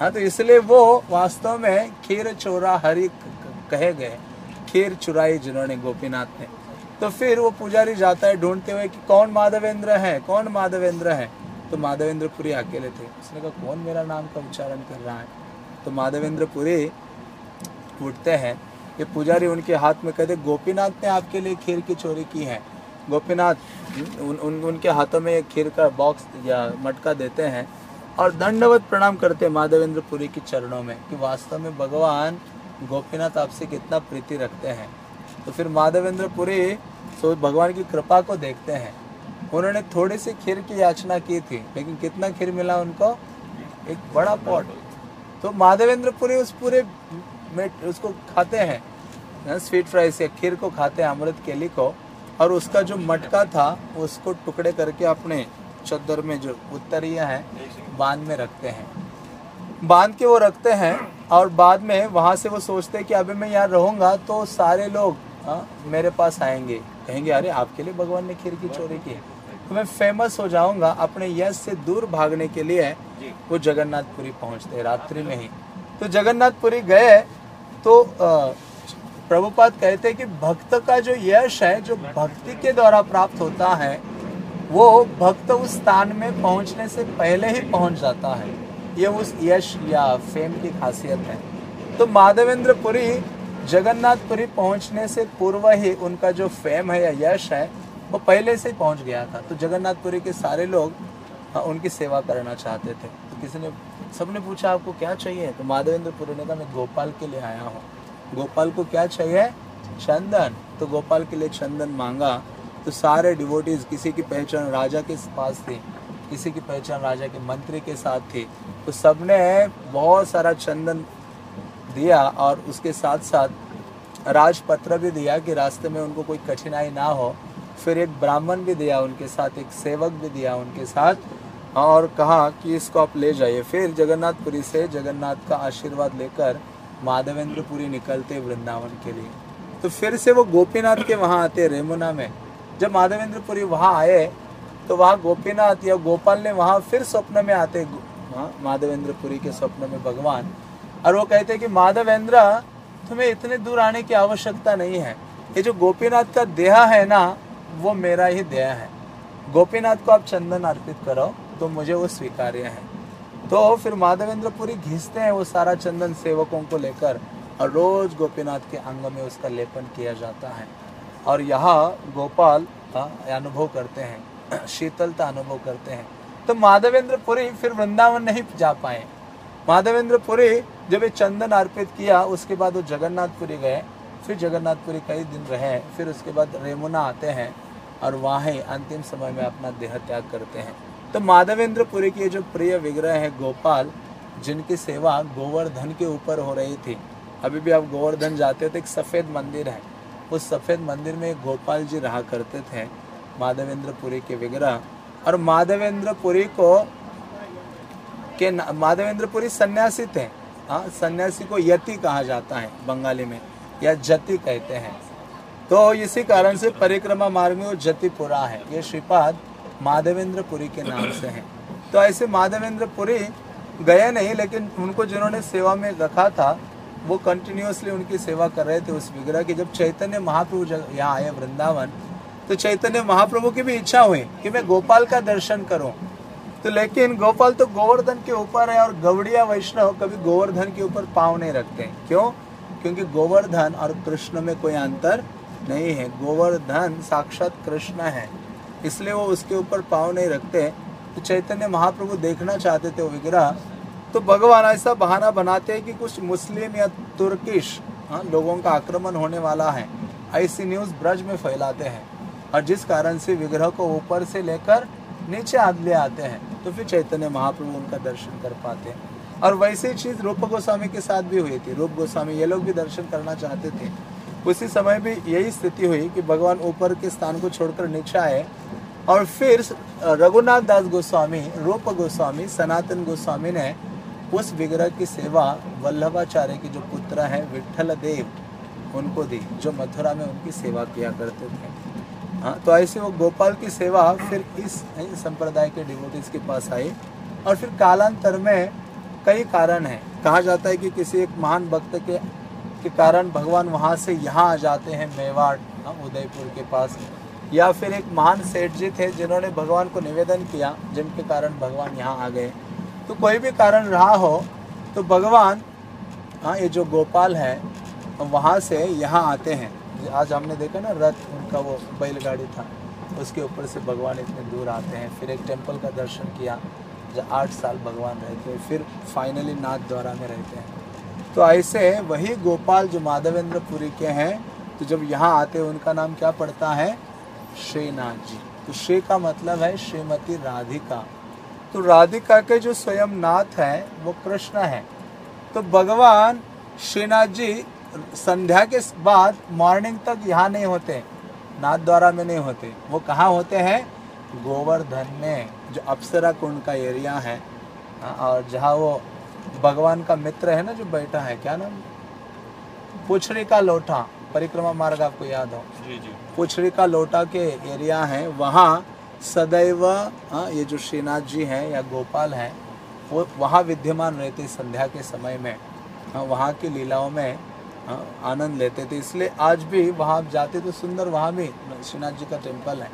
हाँ तो इसलिए वो वास्तव में खीर चोरा हरि कहे गए खीर चुराई जिन्होंने गोपीनाथ ने। तो फिर वो पुजारी जाता है ढूंढते हुए कि कौन माधवेंद्र है कौन माधवेंद्र है? तो माधवेंद्र पुरी अकेले थे। उसने कहा कौन मेरा नाम का उच्चारण कर रहा है? तो माधवेंद्र पुरी उठते हैं। ये पुजारी उनके हाथ में कहते गोपीनाथ ने आपके लिए खीर की चोरी की है। गोपीनाथ उन, उन उनके हाथों में एक खीर का बॉक्स या मटका देते हैं और दंडवत प्रणाम करते हैं माधवेंद्र पुरी के चरणों में कि वास्तव में भगवान गोपीनाथ आपसे कितना प्रीति रखते हैं। तो फिर माधवेंद्र पुरी सो भगवान की कृपा को देखते हैं। उन्होंने थोड़ी सी खीर की याचना की थी, लेकिन कितना खीर मिला उनको? एक बड़ा पॉट। तो माधवेंद्र पुरी उस पूरे में उसको खाते हैं। स्वीट फ्राइज या खीर को खाते हैं, अमृत केली को। और उसका जो मटका था, उसको टुकड़े करके अपने चद्दर में जो उत्तरिया है, बाँध में रखते हैं। बाँध के वो रखते हैं, और बाद में वहाँ से वो सोचते हैं कि अभी मैं यहाँ रहूँगा तो सारे लोग आ, मेरे पास आएँगे। कहेंगे अरे आपके लिए भगवान ने खीर की चोरी की तो मैं फ़ेमस हो जाऊँगा अपने यश से दूर भागने के लिए वो जगन्नाथपुरी पहुँचते रात्रि में ही। तो जगन्नाथपुरी गए तो प्रभुपाद कहते हैं कि भक्त का जो यश है जो भक्ति के द्वारा प्राप्त होता है वो भक्त उस स्थान में पहुँचने से पहले ही पहुँच जाता है। ये उस यश या फेम की खासियत है। तो माधवेंद्र पुरी जगन्नाथपुरी पहुँचने से पूर्व ही उनका जो फेम है या यश है वो पहले से पहुँच गया था। तो जगन्नाथपुरी के सारे लोग हाँ, उनकी सेवा करना चाहते थे। तो किसी ने सबने पूछा आपको क्या चाहिए? तो माधवेंद्रपुरी ने कहा मैं गोपाल के लिए आया हूँ। गोपाल को क्या चाहिए? चंदन। तो गोपाल के लिए चंदन मांगा। तो सारे डिवोटीज किसी की पहचान राजा के पास थी किसी की पहचान राजा के मंत्री के साथ थी। तो सबने बहुत सारा चंदन दिया और उसके साथ साथ राजपत्र भी दिया कि रास्ते में उनको कोई कठिनाई ना हो। फिर एक ब्राह्मण भी दिया उनके साथ, एक सेवक भी दिया उनके साथ और कहा कि इसको आप ले जाइए। फिर जगन्नाथपुरी से जगन्नाथ का आशीर्वाद लेकर माधवेंद्रपुरी निकलते वृंदावन के लिए। तो फिर से वो गोपीनाथ के वहाँ आते रेमुना में। जब माधवेंद्रपुरी वहाँ आए तो वहाँ गोपीनाथ या गोपाल ने वहाँ फिर स्वप्न में आते माधवेंद्रपुरी के स्वप्न में भगवान और वो कहते हैं कि, माधवेंद्र, तुम्हें इतने दूर आने की आवश्यकता नहीं है। ये जो गोपीनाथ का देहा है ना, वो मेरा ही देह है। गोपीनाथ को आप चंदन अर्पित करो तो मुझे वो स्वीकार्य है। तो फिर माधवेंद्र पुरी घिसते हैं वो सारा चंदन सेवकों को लेकर, और रोज गोपीनाथ के अंग में उसका लेपन किया जाता है। और यहाँ गोपाल अनुभव करते हैं, शीतलता अनुभव करते हैं। तो माधवेंद्र पुरी फिर वृंदावन नहीं जा पाए। माधवेंद्र पुरी जब ये चंदन अर्पित किया, उसके बाद वो जगन्नाथपुरी गए, फिर जगन्नाथपुरी कई दिन रहे, फिर उसके बाद रेमुना आते हैं और वहाँ अंतिम समय में अपना देह त्याग करते हैं। तो माधवेंद्रपुरी की जो प्रिय विग्रह है गोपाल, जिनकी सेवा गोवर्धन के ऊपर हो रही थी, अभी भी आप गोवर्धन जाते हो तो एक सफ़ेद मंदिर है। उस सफ़ेद मंदिर में गोपाल जी रहा करते थे माधवेंद्रपुरी के विग्रह। और माधवेंद्रपुरी को के माधवेंद्रपुरी सन्यासी थे। हाँ सन्यासी को यति कहा जाता है, बंगाली में, या जति कहते हैं। तो इसी कारण से परिक्रमा मार्ग में वो जतिपुरा है। ये श्रीपाद माधवेंद्रपुरी के नाम से है। तो ऐसे माधवेंद्रपुरी गए नहीं, लेकिन उनको जिन्होंने सेवा में रखा था, वो कंटिन्यूसली उनकी सेवा कर रहे थे उस विग्रह की। जब चैतन्य महाप्रभु जब यहाँ आए वृंदावन तो चैतन्य महाप्रभु की भी इच्छा हुई कि मैं गोपाल का दर्शन करूँ। तो लेकिन गोपाल तो गोवर्धन के ऊपर है और गौड़िया वैष्णव कभी गोवर्धन के ऊपर पाव नहीं रखते क्यों? क्योंकि गोवर्धन और कृष्ण में कोई अंतर नहीं है। गोवर्धन साक्षात कृष्ण है, इसलिए वो उसके ऊपर पाव नहीं रखते तो चैतन्य महाप्रभु देखना चाहते थे विग्रह तो भगवान ऐसा बहाना बनाते हैं कि कुछ मुस्लिम या तुर्किश हाँ लोगों का आक्रमण होने वाला है। ऐसी न्यूज़ ब्रज में फैलाते हैं और जिस कारण से विग्रह को ऊपर से लेकर नीचे आदले आते हैं तो फिर चैतन्य महाप्रभु उनका दर्शन कर पाते हैं। और वैसी चीज़ रूप गोस्वामी के साथ भी हुई थी। रूप गोस्वामी ये लोग भी दर्शन करना चाहते थे। उसी समय भी यही स्थिति हुई कि भगवान ऊपर के स्थान को छोड़कर नीचे आए और फिर रघुनाथ दास गोस्वामी, रूप गोस्वामी, सनातन गोस्वामी ने उस विग्रह की सेवा वल्लभाचार्य के जो पुत्र है विठल देव, उनको दी, जो मथुरा में उनकी सेवा किया करते थे। हाँ तो ऐसे वो गोपाल की सेवा फिर इस संप्रदाय के डिवोटीज के पास आई। और फिर कालांतर में कई कारण हैं। कहा जाता है कि किसी एक महान भक्त के के कारण भगवान वहाँ से यहाँ आ जाते हैं मेवाड़ हाँ, उदयपुर के पास। या फिर एक महान सेठ जी थे जिन्होंने भगवान को निवेदन किया जिनके कारण भगवान यहाँ आ गए। तो कोई भी कारण रहा हो तो भगवान हाँ ये जो गोपाल है वहाँ से यहाँ आते हैं। आज हमने देखा ना, रथ उनका वो बैलगाड़ी था। उसके ऊपर से भगवान इतने दूर आते हैं। फिर एक टेंपल का दर्शन किया जब आठ साल भगवान रहते हैं। फिर फाइनली नाथ द्वारा में रहते हैं। तो ऐसे वही गोपाल जो माधवेंद्रपुरी के हैं तो जब यहाँ आते हैं, उनका नाम क्या पड़ता है? श्रीनाथ जी। तो श्री का मतलब है श्रीमती राधिका। तो राधिका के जो स्वयं नाथ हैं, वो कृष्ण हैं। तो भगवान श्रीनाथ जी संध्या के बाद मॉर्निंग तक यहाँ नहीं होते नाथ द्वारा में नहीं होते। वो कहाँ होते हैं? गोवर्धन में जो अप्सरा कुंड का एरिया है। हाँ, और जहाँ वो भगवान का मित्र है ना जो बैठा है क्या नाम? पुछड़ी का लोटा परिक्रमा मार्ग आपको याद हो? जी जी। पुछड़ी का लोटा के एरिया है वहाँ सदैव हाँ, ये जो श्रीनाथ जी हैं या गोपाल हैं वो वहाँ विद्यमान रहते संध्या के समय में। हाँ, वहाँ की लीलाओं में आनंद लेते थे। इसलिए आज भी वहाँ आप जाते तो सुंदर वहाँ भी श्रीनाथ जी का टेंपल है।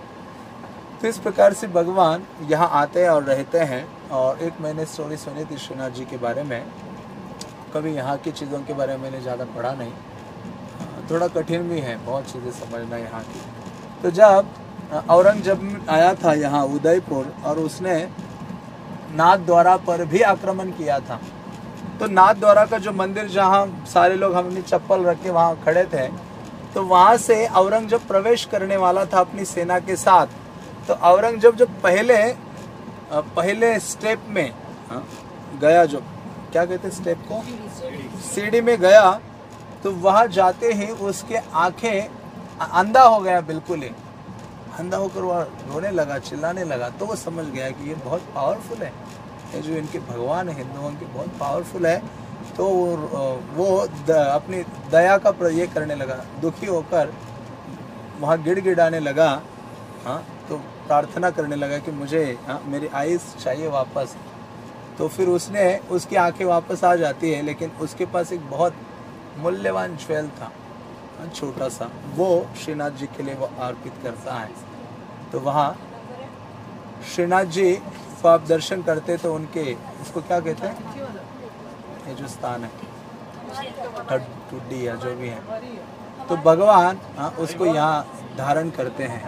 तो इस प्रकार से भगवान यहाँ आते हैं और रहते हैं और एक मैंने स्टोरी सुनी थी श्रीनाथ जी के बारे में। कभी यहाँ की चीज़ों के बारे में मैंने ज़्यादा पढ़ा नहीं। थोड़ा कठिन भी है, बहुत चीज़ें समझना यहाँ की। तो जब औरंगज़ेब आया था यहाँ उदयपुर और उसने नाथ द्वारा पर भी आक्रमण किया था। तो नाथ द्वारा का जो मंदिर जहाँ सारे लोग हम अपनी चप्पल रख के वहाँ खड़े थे तो वहाँ से औरंगज़ेब प्रवेश करने वाला था अपनी सेना के साथ। तो औरंगज़ेब जब पहले पहले स्टेप में गया जो क्या कहते स्टेप को? सीढ़ी में गया तो वहाँ जाते ही उसके आँखें अंधा हो गया बिल्कुल ही। अंधा होकर वह रोने लगा, चिल्लाने लगा तो वो समझ गया कि ये बहुत पावरफुल है। जो इनके भगवान है हिंदुओं के बहुत पावरफुल है। तो वो द, अपनी दया का प्रयोग करने लगा दुखी होकर वहाँ गिड़गिड़ाने लगा हाँ तो प्रार्थना करने लगा कि मुझे हाँ मेरी आइस चाहिए वापस। तो फिर उसने उसकी आँखें वापस आ जाती है लेकिन उसके पास एक बहुत मूल्यवान ज्वेल था हाँ, छोटा सा। वो श्रीनाथ जी के लिए वो अर्पित करता है। तो वहाँ श्रीनाथ जी को आप दर्शन करते तो उनके इसको क्या कहते हैं? ये जो स्थान है टुड्डी या जो भी है। तो भगवान हाँ उसको यहाँ धारण करते हैं।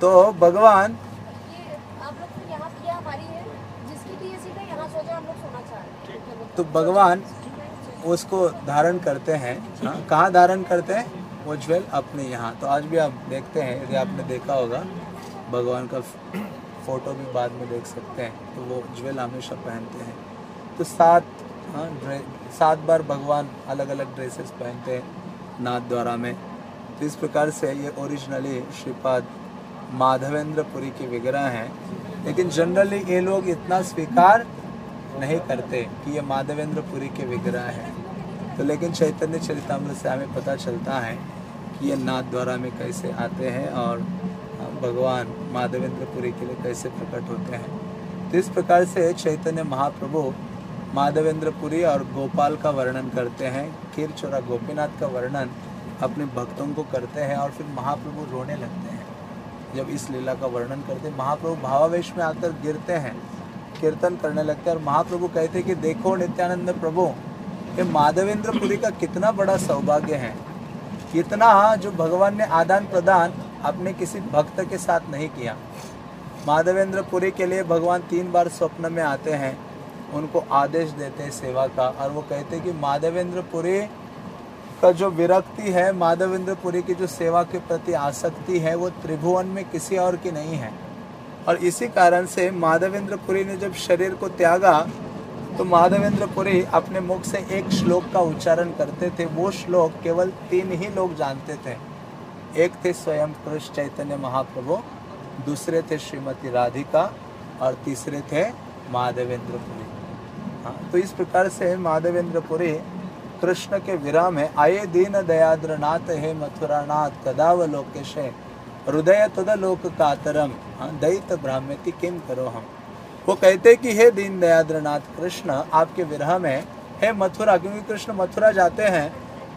तो भगवान तो भगवान उसको धारण करते हैं हाँ, कहाँ धारण करते हैं? वो ज्वेल अपने यहाँ। तो आज भी आप देखते हैं, यदि आपने देखा होगा, भगवान का फ़ोटो भी बाद में देख सकते हैं। तो वो ज्वेल हमेशा पहनते हैं। तो सात हाँ सात बार भगवान अलग अलग ड्रेसेस पहनते हैं, नाथ द्वारा में। तो इस प्रकार से ये ओरिजिनली श्रीपाद माधवेंद्रपुरी के विग्रह हैं। लेकिन जनरली ये लोग इतना स्वीकार नहीं करते कि ये माधवेंद्रपुरी के विग्रह हैं। तो लेकिन चैतन्य चरितमृत से हमें पता चलता है ये नाथ द्वारा में कैसे आते हैं और भगवान माधवेंद्रपुरी के लिए कैसे प्रकट होते हैं। तो इस प्रकार से चैतन्य महाप्रभु माधवेंद्रपुरी और गोपाल का वर्णन करते हैं। खीर चोरा गोपीनाथ का वर्णन अपने भक्तों को करते हैं और फिर महाप्रभु रोने लगते हैं। जब इस लीला का वर्णन करते महाप्रभु भावावेश में आकर गिरते हैं, कीर्तन करने लगते हैं और महाप्रभु कहते हैं कि देखो नित्यानंद प्रभु ये माधवेंद्रपुरी का कितना बड़ा सौभाग्य है। इतना जो भगवान ने आदान प्रदान अपने किसी भक्त के साथ नहीं किया। माधवेंद्रपुरी के लिए भगवान तीन बार स्वप्न में आते हैं, उनको आदेश देते हैं सेवा का और वो कहते हैं कि माधवेंद्रपुरी का जो विरक्ति है माधवेंद्रपुरी की जो सेवा के प्रति आसक्ति है, वो त्रिभुवन में किसी और की नहीं है। और इसी कारण से माधवेंद्रपुरी ने जब शरीर को त्यागा तो माधवेंद्रपुरी अपने मुख से एक श्लोक का उच्चारण करते थे। वो श्लोक केवल तीन ही लोग जानते थे। एक थे स्वयं कृष्ण चैतन्य महाप्रभु, दूसरे थे श्रीमती राधिका और तीसरे थे माधवेंद्रपुरी हाँ तो इस प्रकार से माधवेंद्रपुरी कृष्ण के विराम है। आए दीन दयाद्र नाथ हे मथुरा नाथ कदाव लोकेश हृदय तद लोक कातरम। हाँ दैत ब्राह्मति किम करो हम? वो कहते कि, हे दीन दयाद्रनाथ, कृष्ण, आपके विरह में, हे मथुरा, क्योंकि कृष्ण मथुरा जाते हैं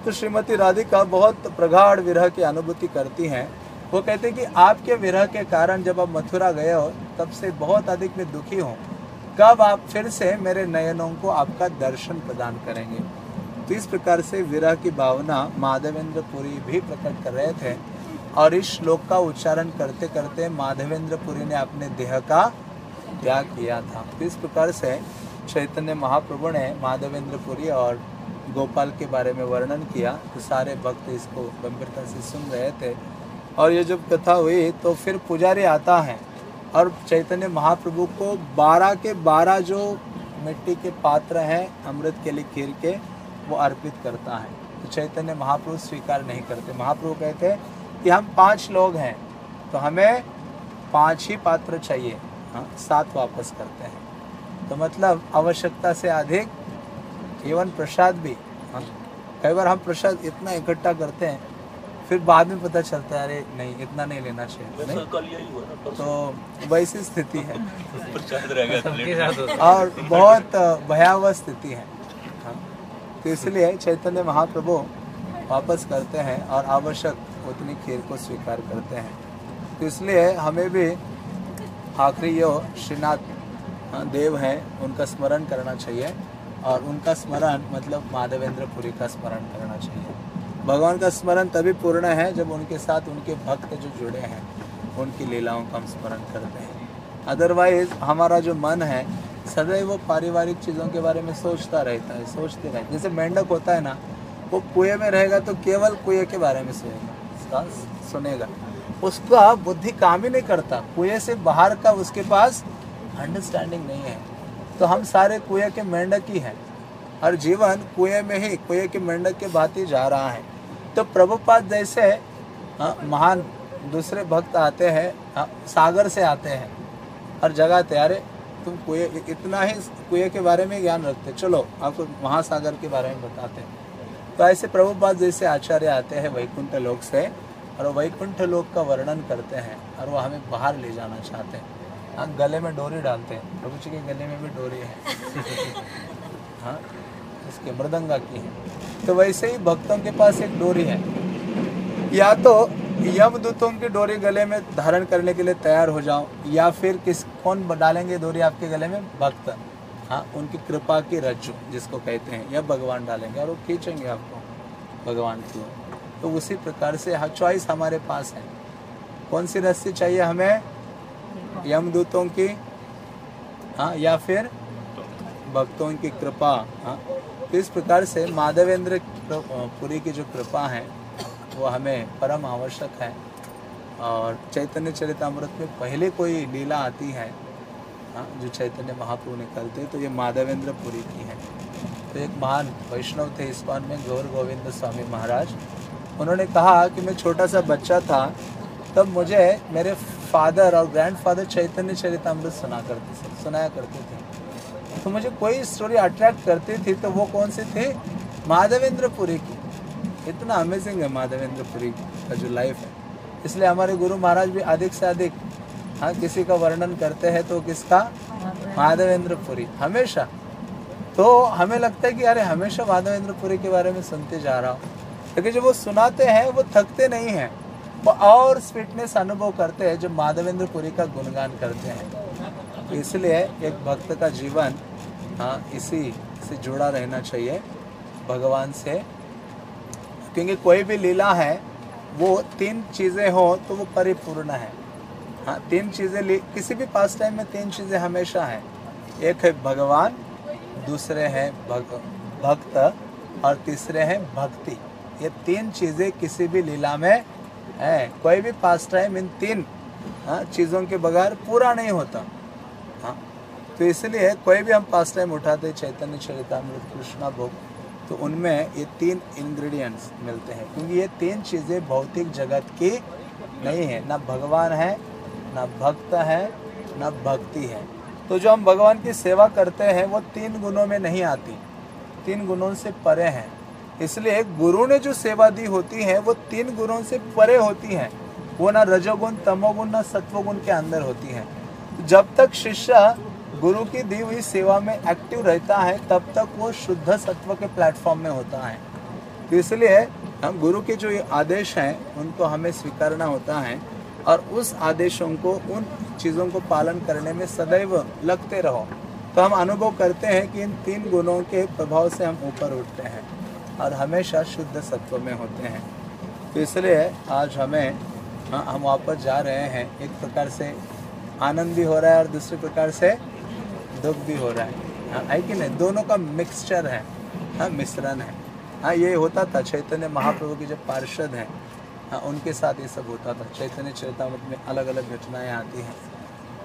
तो श्रीमती राधिका बहुत प्रगाढ़ विरह की अनुभूति करती हैं। वो कहते कि, आपके विरह के कारण जब आप मथुरा गए हो, तब से बहुत अधिक मैं दुखी हूँ। कब आप फिर से मेरे नयनों को आपका दर्शन प्रदान करेंगे? तो इस प्रकार से विरह की भावना माधवेंद्र पुरी भी प्रकट कर रहे थे। और इस श्लोक का उच्चारण करते करते माधवेंद्र पुरी ने अपने देह का त्याग किया था। तो इस प्रकार से चैतन्य महाप्रभु ने माधवेंद्र पुरी और गोपाल के बारे में वर्णन किया। तो सारे भक्त इसको गंभीरता से सुन रहे थे। और ये जब कथा हुई तो फिर पुजारी आता है और चैतन्य महाप्रभु को बारह के बारह जो मिट्टी के पात्र हैं, अमृत के लिए खीर के, वो अर्पित करता है। तो चैतन्य महाप्रभु स्वीकार नहीं करते। महाप्रभु कहते कि हम पाँच लोग हैं तो हमें पाँच ही पात्र चाहिए। हाँ सात वापस करते हैं। तो मतलब आवश्यकता से अधिक एवं प्रसाद भी हाँ कई बार हम प्रसाद इतना इकट्ठा करते हैं फिर बाद में पता चलता है अरे नहीं इतना नहीं लेना चाहिए नहीं? तो वैसी स्थिति है। और बहुत भयावह स्थिति है। हाँ। तो इसलिए चैतन्य महाप्रभु वापस करते हैं और आवश्यक उतनी खीर को स्वीकार करते हैं। तो इसलिए हमें भी आखिरी यो श्रीनाथ हाँ, देव हैं उनका स्मरण करना चाहिए। और उनका स्मरण मतलब माधवेंद्र पुरी का स्मरण करना चाहिए। भगवान का स्मरण तभी पूर्ण है जब उनके साथ उनके भक्त जो जुड़े हैं उनकी लीलाओं का हम स्मरण करते हैं। अदरवाइज़ हमारा जो मन है सदैव वो पारिवारिक चीज़ों के बारे में सोचता रहता है सोचते रहते जैसे मेंढक होता है ना वो कुएँ में रहेगा तो केवल कुएँ के बारे में सोएगा सुनेगा। उसका बुद्धि काम ही नहीं करता। कुएँ से बाहर का उसके पास अंडरस्टैंडिंग नहीं है। तो हम सारे कुएँ के मेंढक ही हैं। हर जीवन कुएँ में ही, कुएँ के मेंढक के भांति जा रहा है। तो प्रभुपाद जैसे महान दूसरे भक्त आते हैं सागर से आते हैं। हर जगह तैयारे तुम कुएँ इतना ही कुएँ के बारे में ज्ञान रखते। चलो आपको महासागर के बारे में बताते हैं। तो ऐसे प्रभुपाद जैसे आचार्य आते हैं, वैकुंठ लोक से। और वैकुंठ लोक का वर्णन करते हैं और वो हमें बाहर ले जाना चाहते हैं। हाँ गले में डोरी डालते हैं। प्रभु जी के गले में भी डोरी है। हाँ इसके मृदंगा की है। तो वैसे ही भक्तों के पास एक डोरी है। या तो यमदूतों की डोरी गले में धारण करने के लिए तैयार हो जाओ या फिर किस, कौन डालेंगे डोरी आपके गले में? भक्त। हाँ उनकी कृपा की रज्जु, जिसको कहते हैं। या भगवान डालेंगे और वो खींचेंगे आपको, भगवान की ओर। तो उसी प्रकार से हर चॉइस हमारे पास है। कौन सी रस्सी चाहिए हमें? यमदूतों की हाँ या फिर भक्तों की कृपा हाँ। तो इस प्रकार से माधवेंद्र पुरी की जो कृपा है, वो हमें परम आवश्यक है। और चैतन्य चरितमृत में पहले कोई लीला आती है हाँ जो चैतन्य महाप्रभु ने करते तो ये माधवेंद्र पुरी की है। तो एक महान वैष्णव थे इस्कॉन में, गौर गोविंद स्वामी महाराज। उन्होंने कहा कि मैं छोटा सा बच्चा था, तब मुझे मेरे फादर और ग्रैंडफादर चैतन्य चरितमृत सुना करते थे, सुनाया करते थे। तो मुझे कोई स्टोरी अट्रैक्ट करती थी तो वो कौन सी थी? माधवेंद्रपुरी की। इतना अमेजिंग है माधवेंद्रपुरी का जो लाइफ है। इसलिए हमारे गुरु महाराज भी अधिक से अधिक हाँ किसी का वर्णन करते हैं तो किसका? माधवेंद्रपुरी, हमेशा। तो हमें लगता है कि अरे, हमेशा माधवेंद्रपुरी के बारे में सुनते जा रहा हूँ। लेकिन जब वो सुनाते हैं वो थकते नहीं हैं। वो और स्वीटनेस अनुभव करते हैं जब माधवेंद्रपुरी का गुणगान करते हैं। तो इसलिए एक भक्त का जीवन हाँ इसी से जुड़ा रहना चाहिए भगवान से। क्योंकि कोई भी लीला है वो तीन चीज़ें हो तो वो परिपूर्ण है। हाँ तीन चीज़ें किसी भी पास टाइम में तीन चीज़ें हमेशा हैं। एक है भगवान दूसरे हैं भग, भक्त और तीसरे हैं भक्ति। ये तीन चीज़ें किसी भी लीला में है। कोई भी पास टाइम इन तीन हाँ, चीज़ों के बगैर पूरा नहीं होता। हाँ तो इसलिए कोई भी हम पास टाइम उठाते चैतन्य चरितमृत कृष्णा भोग तो उनमें ये तीन इंग्रेडिएंट्स मिलते हैं। क्योंकि ये तीन चीज़ें भौतिक जगत की नहीं है। ना भगवान है ना भक्त है ना भक्ति है। तो जो हम भगवान की सेवा करते हैं वो तीन गुणों में नहीं आती। तीन गुणों से परे हैं। इसलिए गुरु ने जो सेवा दी होती है, वो तीन गुणों से परे होती है। वो ना रजोगुण, तमोगुण, ना सत्वगुण के अंदर होती है। जब तक शिष्य गुरु की दी हुई सेवा में एक्टिव रहता है, तब तक वो शुद्ध सत्व के प्लेटफॉर्म में होता है। तो इसलिए हम गुरु के जो ये आदेश हैं, उनको हमें स्वीकारना होता है और उस आदेशों को, उन चीज़ों को पालन करने में सदैव लगते रहो। तो हम अनुभव करते हैं कि इन तीन गुणों के प्रभाव से हम ऊपर उठते हैं। और हमेशा शुद्ध सत्व में होते हैं। तो इसलिए आज हमें हाँ, हम वापस जा रहे हैं। एक प्रकार से आनंद भी हो रहा है और दूसरे प्रकार से दुख भी हो रहा है। हाँ है कि नहीं? दोनों का मिक्सचर है। हाँ मिश्रण है। हाँ ये होता था चैतन्य महाप्रभु की जो पार्षद हैं। हाँ उनके साथ ये सब होता था। चैतन्य चरितमृत में अलग अलग घटनाएँ आती हैं।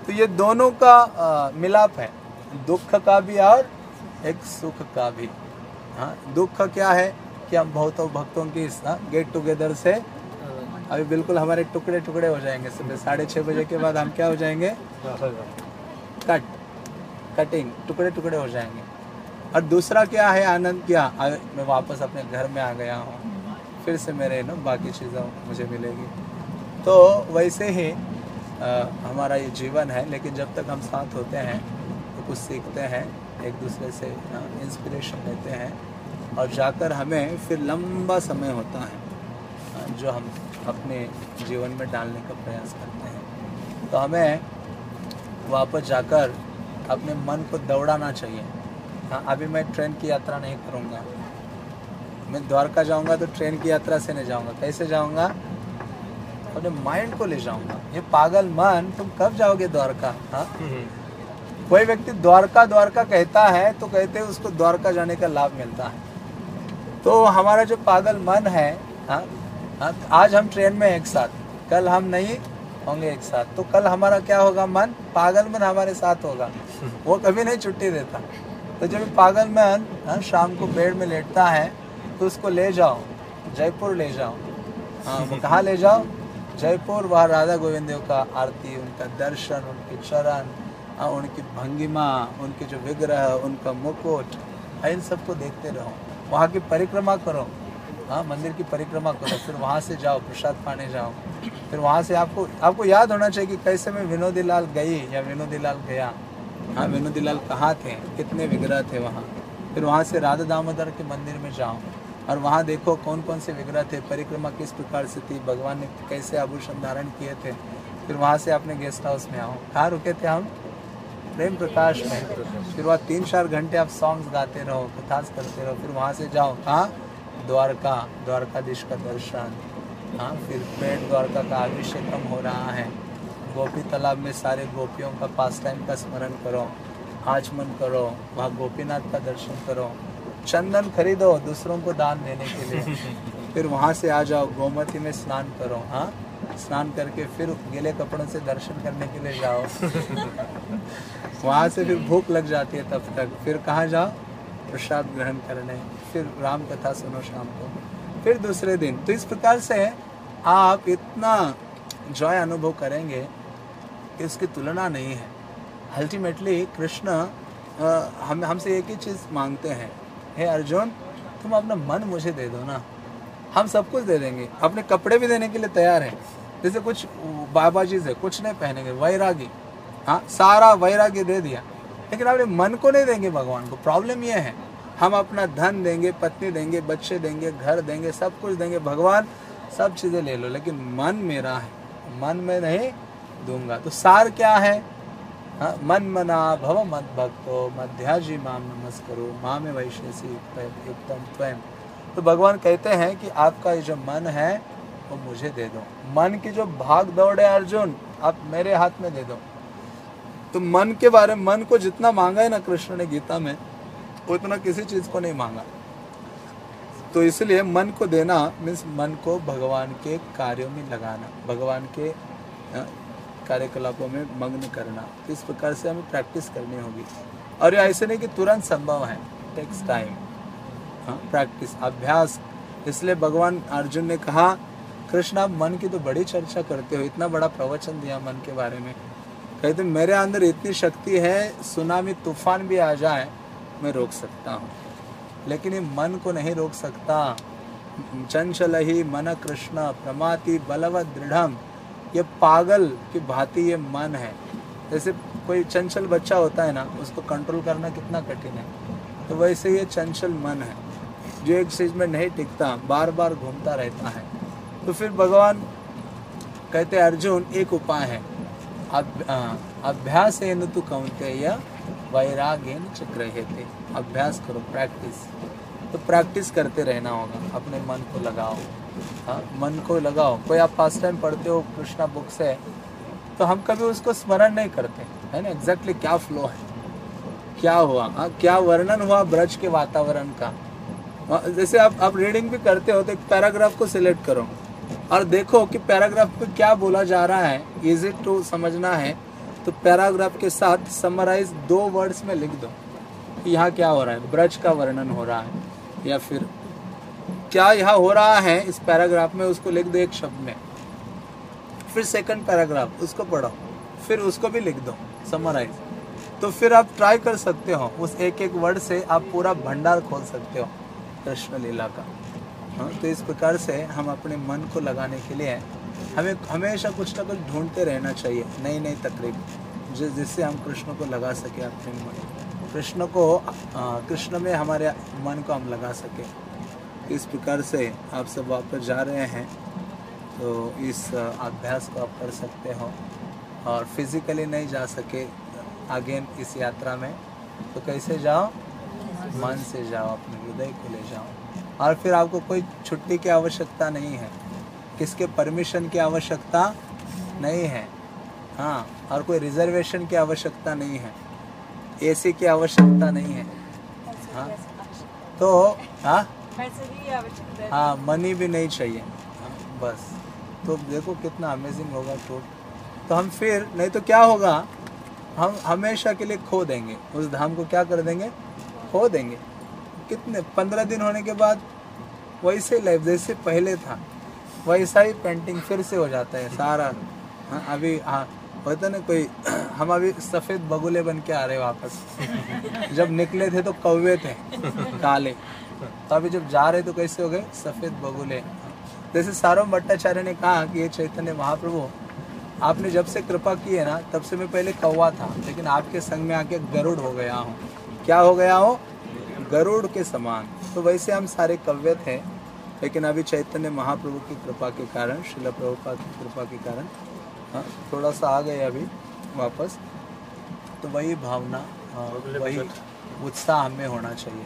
तो ये दोनों का आ, मिलाप है। दुख का भी और एक सुख का भी। हाँ दुख का क्या है कि हम बहुत भक्तों की गेट टुगेदर से अभी बिल्कुल हमारे टुकड़े टुकड़े हो जाएँगे सुबह साढ़े छः बजे के बाद हम क्या हो जाएँगे? कट कटिंग टुकड़े टुकड़े हो जाएँगे। और दूसरा क्या है आनंद? क्या? मैं वापस अपने घर में आ गया हूँ। फिर से मेरे ना बाकी चीज़ें मुझे मिलेगी। तो वैसे ही आ, हमारा ये जीवन है लेकिन जब तक हम साथ होते हैं तो कुछ सीखते हैं। एक दूसरे से इंस्पिरेशन लेते हैं। और जाकर हमें फिर लंबा समय होता है जो हम अपने जीवन में डालने का प्रयास करते हैं। तो हमें वापस जाकर अपने मन को दौड़ाना चाहिए। हाँ अभी मैं ट्रेन की यात्रा नहीं करूँगा। मैं द्वारका जाऊँगा तो ट्रेन की यात्रा से नहीं जाऊँगा। कैसे जाऊँगा? अपने माइंड को ले जाऊँगा। ये पागल मन, तुम कब जाओगे द्वारका? हाँ? कोई व्यक्ति द्वारका द्वारका कहता है तो कहते हैं उसको द्वारका जाने का लाभ मिलता है। तो हमारा जो पागल मन है हाँ, हाँ आज हम ट्रेन में एक साथ कल हम नहीं होंगे एक साथ। तो कल हमारा क्या होगा मन? पागल मन हमारे साथ होगा। वो कभी नहीं छुट्टी देता। तो जब पागल मन हाँ, शाम को बेड में लेटता है तो उसको ले जाओ जयपुर ले जाओ। हाँ कहाँ ले जाओ? जयपुर वहाँ राधा गोविंद देव का आरती उनका दर्शन उनके चरण उनकी भंगिमा, उनके जो विग्रह, उनका मुकुट इन सबको देखते रहो। वहाँ की परिक्रमा करो। हाँ मंदिर की परिक्रमा करो। फिर वहाँ से जाओ, प्रसाद पाने जाओ। फिर वहाँ से आपको आपको याद होना चाहिए कि कैसे मैं विनोदी लाल गई या विनोदी लाल गया। हाँ विनोदी लाल कहाँ थे? कितने विग्रह थे वहाँ? फिर वहाँ से राधा दामोदर के मंदिर में जाओ और वहाँ देखो कौन कौन से विग्रह थे, परिक्रमा किस प्रकार से थी, भगवान ने कैसे आभूषण धारण किए थे। फिर वहाँ से अपने गेस्ट हाउस में आओ। कहाँ रुके थे हम? प्रेम प्रकाश में। फिर वहाँ तीन चार घंटे आप सॉन्ग्स गाते रहो कथास करते रहो फिर वहाँ से जाओ। कहाँ द्वारका द्वारकाधीश का दर्शन। हाँ? फिर पेट द्वारका का अभिषेकम हो रहा है। गोपी तालाब में सारे गोपियों का पास टाइम का स्मरण करो। आचमन करो। वहाँ गोपीनाथ का दर्शन करो। चंदन खरीदो दूसरों को दान देने के लिए। फिर वहाँ से आ जाओ गोमती में स्नान करो। हाँ? स्नान करके फिर गीले कपड़ों से दर्शन करने के लिए जाओ। वहाँ से फिर भूख लग जाती है तब तक। फिर कहाँ जाओ? प्रसाद ग्रहण करने। फिर राम कथा सुनो शाम को। फिर दूसरे दिन। तो इस प्रकार से आप इतना जॉय अनुभव करेंगे कि उसकी तुलना नहीं है। अल्टीमेटली कृष्ण हम, हमसे एक ही चीज़ मांगते हैं। हे hey अर्जुन, तुम अपना मन मुझे दे दो ना। हम सब कुछ दे देंगे। अपने कपड़े भी देने के लिए तैयार हैं। जैसे कुछ बाबा जी से कुछ नहीं पहनेंगे। वैरागी। हाँ सारा वैरागी दे दिया। लेकिन अपने मन को नहीं देंगे भगवान को। प्रॉब्लम ये है, हम अपना धन देंगे, पत्नी देंगे, बच्चे देंगे, घर देंगे, सब कुछ देंगे। भगवान सब चीज़ें ले लो, लेकिन मन मेरा है। मन में नहीं दूँगा। तो सार क्या है? हाँ मन मना भव मत भक्तो, मध्याजी माम नमस्करो माँ में वैशेषी युक्तम स्वयं तो भगवान कहते हैं कि आपका ये जो मन है, वो मुझे दे दो। मन की जो भाग दौड़ है, अर्जुन, आप मेरे हाथ में दे दो। तो मन के बारे में, मन को जितना मांगा है ना कृष्ण ने गीता में उतना किसी चीज़ को नहीं मांगा। तो इसलिए मन को देना मीन्स मन को भगवान के कार्यों में लगाना, भगवान के कार्यकलापों में मग्न करना। इस प्रकार से हमें प्रैक्टिस करनी होगी। और ये ऐसे नहीं कि तुरंत संभव है टेक्स टाइम प्रैक्टिस अभ्यास। इसलिए भगवान अर्जुन ने कहा, कृष्ण, आप मन की तो बड़ी चर्चा करते हो, इतना बड़ा प्रवचन दिया मन के बारे में। कहते मेरे अंदर इतनी शक्ति है, सुनामी तूफ़ान भी आ जाए, मैं रोक सकता हूँ। लेकिन ये मन को नहीं रोक सकता। चंचल ही मन कृष्ण प्रमाति बलव दृढ़ ये पागल की भांति ये मन है। जैसे कोई चंचल बच्चा होता है ना, उसको कंट्रोल करना कितना कठिन है। तो वैसे ये चंचल मन है। जो एक चीज़ में नहीं टिकता बार बार घूमता रहता है। तो फिर भगवान कहते अर्जुन, एक उपाय है। अभ्यास तु कौनते वैराग्य चक्र थे अभ्यास करो प्रैक्टिस तो प्रैक्टिस करते रहना होगा, अपने मन को लगाओ। हाँ मन को लगाओ। कोई आप पास टाइम पढ़ते हो, कृष्णा बुक से तो हम कभी उसको स्मरण नहीं करते। है ना? एग्जैक्टली क्या फ्लो है? क्या हुआ? हाँ क्या वर्णन हुआ ब्रज के वातावरण का? जैसे आप आप रीडिंग भी करते हो तो एक पैराग्राफ को सिलेक्ट करो। और देखो कि पैराग्राफ में क्या बोला जा रहा है इजी टू समझना है तो पैराग्राफ के साथ समराइज दो वर्ड्स में लिख दो यहाँ क्या हो रहा है, ब्रज का वर्णन हो रहा है, या फिर क्या यहाँ हो रहा है, इस पैराग्राफ में उसको लिख दो एक शब्द में। फिर सेकंड पैराग्राफ उसको पढ़ो, फिर उसको भी लिख दो समराइज तो फिर आप ट्राई कर सकते हो, उस एक एक वर्ड से आप पूरा भंडार खोल सकते हो कृष्ण लीला का। हाँ तो इस प्रकार से हम अपने मन को लगाने के लिए हमें हमेशा कुछ ना कुछ ढूंढते रहना चाहिए नई नई तकरीब जिससे हम कृष्ण को लगा सके अपने मन कृष्ण को कृष्ण में हमारे मन को हम लगा सके। इस प्रकार से आप सब वापस जा रहे हैं तो इस अभ्यास को आप कर सकते हो और फिज़िकली नहीं जा सके अगेन इस यात्रा में। तो कैसे जाओ? मन से जाओ अपने हृदय को ले जाओ। और फिर आपको कोई छुट्टी की आवश्यकता नहीं है। किसके परमिशन की आवश्यकता नहीं है। हाँ और कोई रिजर्वेशन की आवश्यकता नहीं है। एसी की आवश्यकता नहीं है। हाँ। तो हाँ? हाँ। मनी भी नहीं चाहिए। हाँ, बस। तो देखो कितना अमेजिंग होगा तो। तो हम फिर नहीं तो क्या होगा? हम हमेशा के लिए खो देंगे। उस धाम को क्या कर देंगे? खो देंगे। कितने? पंद्रह दिन होने के बाद वैसे लाइफ जैसे पहले था, वैसा ही पेंटिंग फिर से हो जाता है सारा। हाँ अभी हाँ होता ना कोई, हम अभी सफ़ेद बगुले बन के आ रहे वापस। जब निकले थे तो कौवे थे, काले। तो अभी जब जा रहे तो कैसे हो गए? सफ़ेद बगुले। जैसे सारों भट्टाचार्य ने कहा कि ये चैतन्य महाप्रभु, आपने जब से कृपा की है ना, तब से मैं पहले कौवा था, लेकिन आपके संग में आके गरुड़ हो गया हूँ। क्या हो गया हो? गरुड़ के समान। तो वैसे हम सारे कव्य थे लेकिन अभी चैतन्य महाप्रभु की कृपा के कारण शिला प्रभुपा की कृपा के कारण हाँ थोड़ा सा आ गए अभी वापस। तो वही भावना हाँ, वही उत्साह हमें होना चाहिए।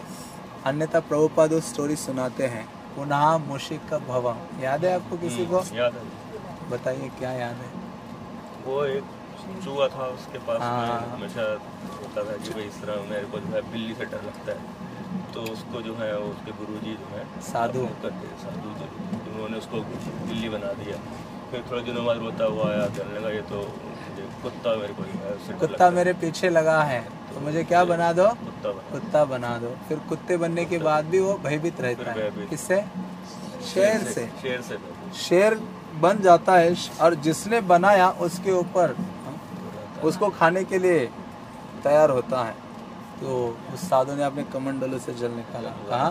अन्यथा प्रभुपाद स्टोरी सुनाते हैं पुनः मुशिक का भवा याद है आपको किसी को? हम्म, याद है। बताइए क्या याद है? वो एक चूहा था उसके पास हाँ। हमेशा होता था कि भाई इस तरह मेरे को जो है बिल्ली से डर लगता है। तो उसको जो है उसके गुरुजी जो है साधु। करते साधु जो। उन्होंने उसको बिल्ली बना दिया। फिर थोड़े दिनों बाद रोता हुआ आया कहने लगा ये तो कुत्ता मेरे को जो है कुत्ता मेरे पीछे लगा है तो मुझे क्या बना दो? कुत्ता बना कुत्ता बना दो। फिर कुत्ते बनने के बाद भी वो भयभीत रहता है। किससे? शेर से। शेर से शेर बन जाता है और जिसने बनाया उसके ऊपर उसको खाने के लिए तैयार होता है। तो उस साधु ने अपने कमंडलों से जल निकाला। कहा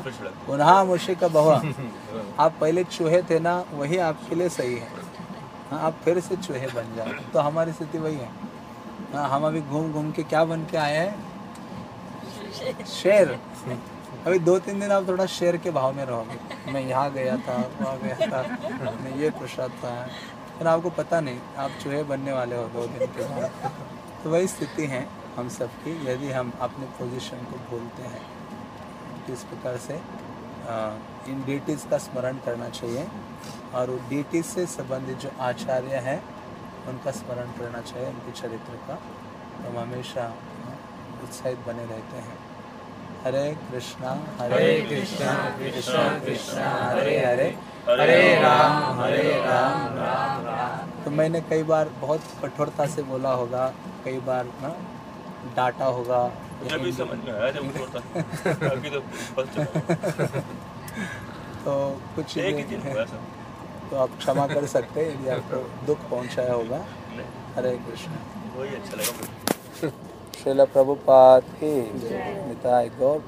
पुनः मुशी का बहुआ आप पहले चूहे थे ना वही आपके लिए सही है। हाँ आप फिर से चूहे बन जाओ। तो हमारी स्थिति वही है। हाँ हम अभी घूम घूम के क्या बन के आए हैं? शेर। अभी दो तीन दिन आप थोड़ा शेर के भाव में रहोगे। मैं यहाँ गया था वहाँ गया था मैं ये प्रसाद था। फिर आपको पता नहीं आप चूहे बनने वाले हो दो दिन के बाद। तो वही स्थिति है। हम सबकी यदि हम अपने पोजीशन को भूलते हैं इस प्रकार से इन डीटीज का स्मरण करना चाहिए और डीटीज से संबंधित जो आचार्य हैं उनका स्मरण करना चाहिए उनके चरित्र का। तो हम हमेशा उत्साहित बने रहते हैं। हरे कृष्णा हरे कृष्णा कृष्णा कृष्णा हरे हरे हरे राम हरे राम। राम राम। तो मैंने कई बार बहुत कठोरता से बोला होगा कई बार ना डांटा होगा अभी समझ में आया जब अभी तो तो कुछ एक ही दिन हुआ सब तो आप क्षमा कर सकते हैं यदि आपको दुख पहुँचाया होगा। हरे कृष्ण। वही अच्छा लगा मुझे। प्रभुपात प्रभुपाद की निताय गौर।